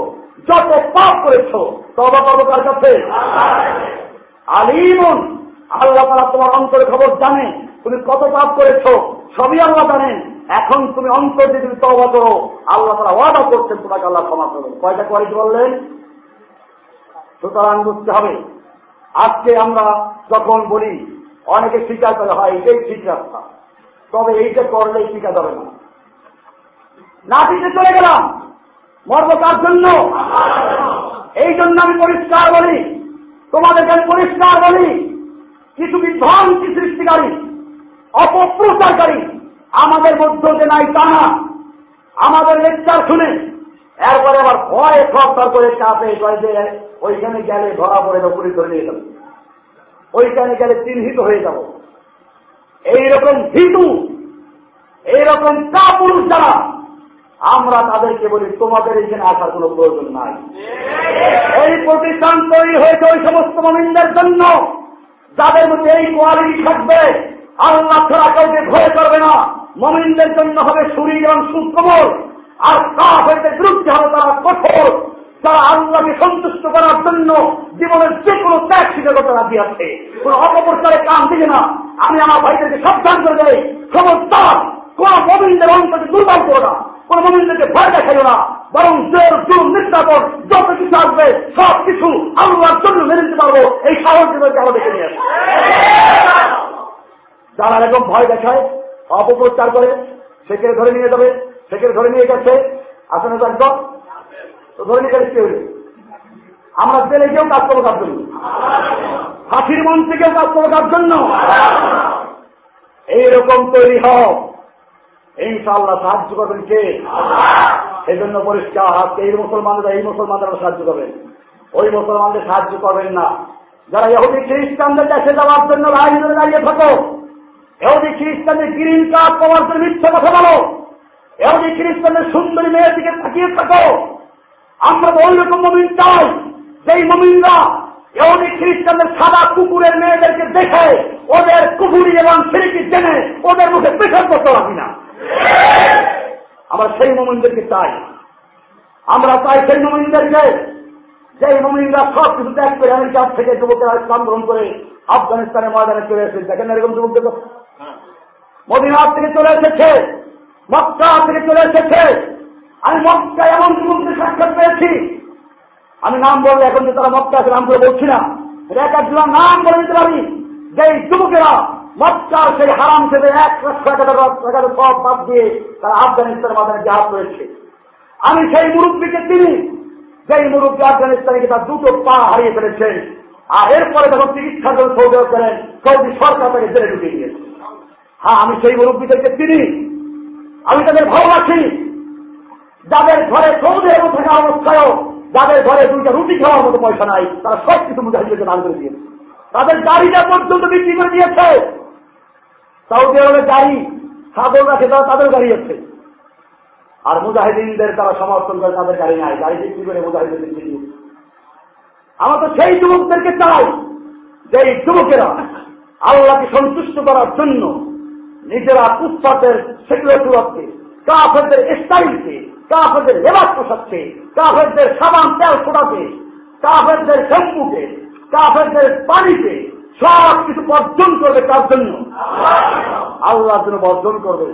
যত পাপ করেছ তবা করব কার কাছে? আলিমন। আল্লাহ তারা তোমার অন্তরে খবর জানে তুমি কত পাপ করেছ সবই আল্লাহ জানেন এখন তুমি অন্তর দিয়ে তুমি তবা করো আল্লাহ তারা ওয়াদা করছেন তোমাকে আল্লাহ ক্ষমা করবেন কয়টা কোয়ালিটি বললেন? সুতরাং বুঝতে হবে আজকে আমরা যখন বলি অনেকে স্বীকার করে হয় এটাই ঠিক রাস্তা। তবে এইটা করলেই টিকা যাবে না। নাতিতে চলে গেলাম। মর্ম কার জন্য? এই জন্য আমি পরিষ্কার বলি। তোমাদেরকে আমি পরিষ্কার বলি। কিছু বিভ্রান্তি সৃষ্টিকারী? অপপ্রচারকারী? আমাদের মধ্য যে নাই তা না। আমাদের লেকচার শুনে। এরপরে আবার ভয়ে সরকার করে চাপে কয় যে ওইখানে গেলে ধরা পড়ে পুলিশ ধরে নিয়ে যাবে ওইখানে গেলে চিহ্নিত হয়ে যাব। এইরকম ভীতু এইরকম কাপুরুষ যারা আমরা তাদেরকে বলি তোমাদের এখানে আসার কোন প্রয়োজন নাই। এই প্রতিষ্ঠান তৈরি হয়েছে ওই সমস্ত মমিনদের জন্য। যাদের মধ্যে এই কোয়ালিটি থাকবে, আল্লাহ ছাড়া কাউকে ভয় করবে না। মমিনদের জন্য হবে শরীর এবং সুকমল আর কাফেরদের বিরুদ্ধে হবে তারা কঠোর। তারা আল্লাহকে সন্তুষ্ট করার জন্য জীবনের যে কোনো ত্যাগ স্বীকার করতে রাজি আছে। কোন অপপ্রচারে কান দিবে না। আমি আমার ভাইদেরকে সাবধান করে দেয় সমস্তার কোন মমিনদের অন্তকে দুর্বল করো না। কোন মমিনদেরকে ভয় দেখাইও না। বরং জোর জোর নির্যাতন যত কিছু আসবে সব কিছু আল্লাহর জন্য মেনে নিতে পারব, এই সাহস আমরা দেখে নিয়ে আসি যারা এরকম ভয় দেখায়, অপপ্রচার করে সেখানে ধরে নিয়ে যাবে সেখানে ধরে নিয়ে গেছে আসলে একদম? তো ধরে নিয়ে গেছে হইল আমরা জেলে গিয়েও কাজ করব তার জন্য। ফাঁসির মঞ্চে গিয়েও কাজ করব তার জন্য। এইরকম তৈরি হও। ইনশাল্লাহ সাহায্য করবেন কে? এই জন্য পরিষ্কার আজকে এই মুসলমানরা এই মুসলমানরা সাহায্য করবেন ওই মুসলমানদের সাহায্য করবেন না। যারা ইহুদি, খ্রিস্টানদের কাছে যাওয়ার জন্য লাইন ধরে দাঁড়িয়ে থাকো। এহুদি খ্রিস্টানদের গ্রিন কার্ড পাওয়ার জন্য মিথ্যে কথা বলো। এহুদি খ্রিস্টানদের সুন্দরী মেয়ের দিকে তাকিয়ে থাকো। আমরা তো ওই রকম মমিন চাই, যেই মমিনরা এহুদি খ্রিস্টানদের সাদা কুকুরের মেয়েদেরকে দেখে, ওদের কুকুরি এবং সিরিকি জেনে ওদের মুখে পেশার করতে পারি না। আমরা সেই মমিনদেরকে চাই। আমরা চাই সেই মমিনদেরকে। যেই মমিনরা সব কিছু ত্যাগ করে আমেরিকার থেকে যুবকেরা ইসলাম গ্রহণ করে আফগানিস্তানের ময়দানে চলে এসেছে। দেখেন এরকম যুবকদের মদিনার থেকে চলে এসেছে। মক্কা থেকে চলে এসেছে। আমি মক্কা এমন যুবকদের সাক্ষাৎ পেয়েছি। আমি নাম বললে এখন যে তারা মক্কা আছে নাম করে বলছি না। এক এক নাম বলে দিতে পারি। যে এই যুবকেরা মক্কার সেই হারাম থেকে এক লক্ষ টাকা সব বাদ দিয়ে তারা আফগানিস্তানের মাধ্যমে জাহাজ করেছে। আমি সেই মুরব্বীকে চিনি, যেই মুরব্বী আফগানিস্তানে তার দুটো পা হারিয়ে ফেলেছেন আর এরপরে যখন চিকিৎসার জন্য সৌদি করেন সৌদি সরকার তাকে জেলে ঢুকিয়ে দিয়েছে। হ্যাঁ আমি সেই মুরব্বীদেরকে চিনি। আমি তাদের ভালোবাসি। যাদের ঘরে সৌদি আরব থাকা অবস্থায়ও, যাদের ঘরে দুইটা রুটি খাওয়ার মতো পয়সা নাই, তারা সব কিছু মুজাহিদকে দান করে দিয়েছে। তাদের গাড়িটা পর্যন্ত বিক্রি করে দিয়েছে। সৌদি আরবের গাড়ি সাদর রাখে, তারা তাদের গাড়ি আছে আর মুজাহিদিনদের তারা সমর্থন করে তাদের গাড়ি নাই, গাড়ি বিক্রি করে মুজাহিদিনদের বিক্রি আমরা তো সেই যুবকদেরকে চাই যে এই যুবকেরা আল্লাহকে সন্তুষ্ট করার জন্য নিজেরা পুষ্পাতের সেকুলারকে কাফেরদের স্টাইলকে, কাফেরদের লেবাস পোশাককে, কাফেরদের সাবান তেল ফোটাকে, কাফেরদের শ্যাম্পুকে, কাফেরদের পানিকে সব কিছু বর্জন করবে তার জন্য। আল্লাহর জন্য বর্জন করবে।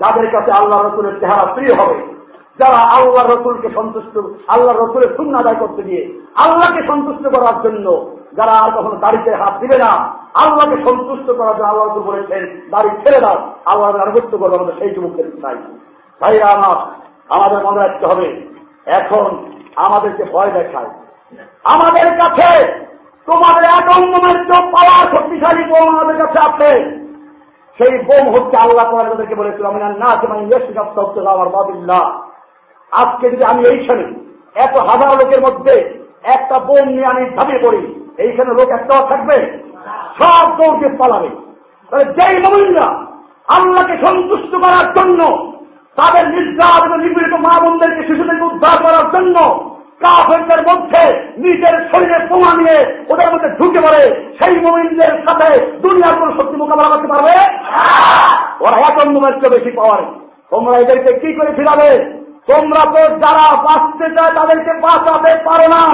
যাদের কাছে আল্লাহ রসুলের চেহারা প্রিয় হবে, যারা আল্লাহ রসুলকে সন্তুষ্ট, আল্লাহ রসুলের শূন্য আদায় করতে গিয়ে আল্লাহকে সন্তুষ্ট করার জন্য যারা আর কখনো দাড়িতে হাত দিবে না, আল্লাহকে সন্তুষ্ট করার জন্য আল্লাহ রসুল বলেছেন, দাড়ি ছেড়ে দাও আল্লাহ আনুগত্য করবে আমাদের সেই যুবকদের চাই ভাইরা আমার, আমাদের মনে রাখতে হবে, এখন আমাদেরকে ভয় দেখায়। আমাদের কাছে তোমাদের অ্যাটম বোমের চেয়েও পাওয়ার শক্তিশালী বোম আমাদের কাছে আছে। সেই বোম হচ্ছে আল্লাহ তাদেরকে বলেছিল আমি না তোমার আমার বাবিল্লাহ আজকে যদি আমি এইখানে এত হাজার লোকের মধ্যে একটা বোম নিয়ে আমি ঝাঁপিয়ে পড়ি, এইখানে লোক একটাও থাকবে? সব দৌড়কে পালাবে। তাহলে যেই মমিনরা আল্লাহকে সন্তুষ্ট করার জন্য, তাদের নির্যাত এবং নিপীড়িত মা বোনদেরকে শিশুদেরকে উদ্ধার করার জন্য কাফেরদের মধ্যে নিজের শরীরে পোঙা নিয়ে ওদের মধ্যে ঢুকে পড়ে, সেই মোমিনদের সাথে দুনিয়ার কোন শক্তি মোকাবেলা করতে পারবে? ওরা এক অন্যমের চেয়ে বেশি পাওয়ার। তোমরা এদেরকে কি করে ফিরাবে? তোমরা তো যারা বাঁচতে চায় তাদেরকে বাঁচাতে পারো না।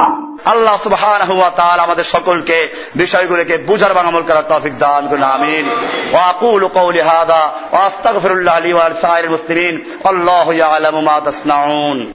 আল্লাহ সুবহান হুয়া তাআলা আমাদের সকলকে বিষয়গুলোকে বুঝার বা আমল করার তৌফিক দান করুন, আমিন। ওয়া আকুলু কওলি হাদা লি ওয়া লিসাইরিল মুসলিমিন। আল্লাহু ইয়ালামু মা তাসনাউন।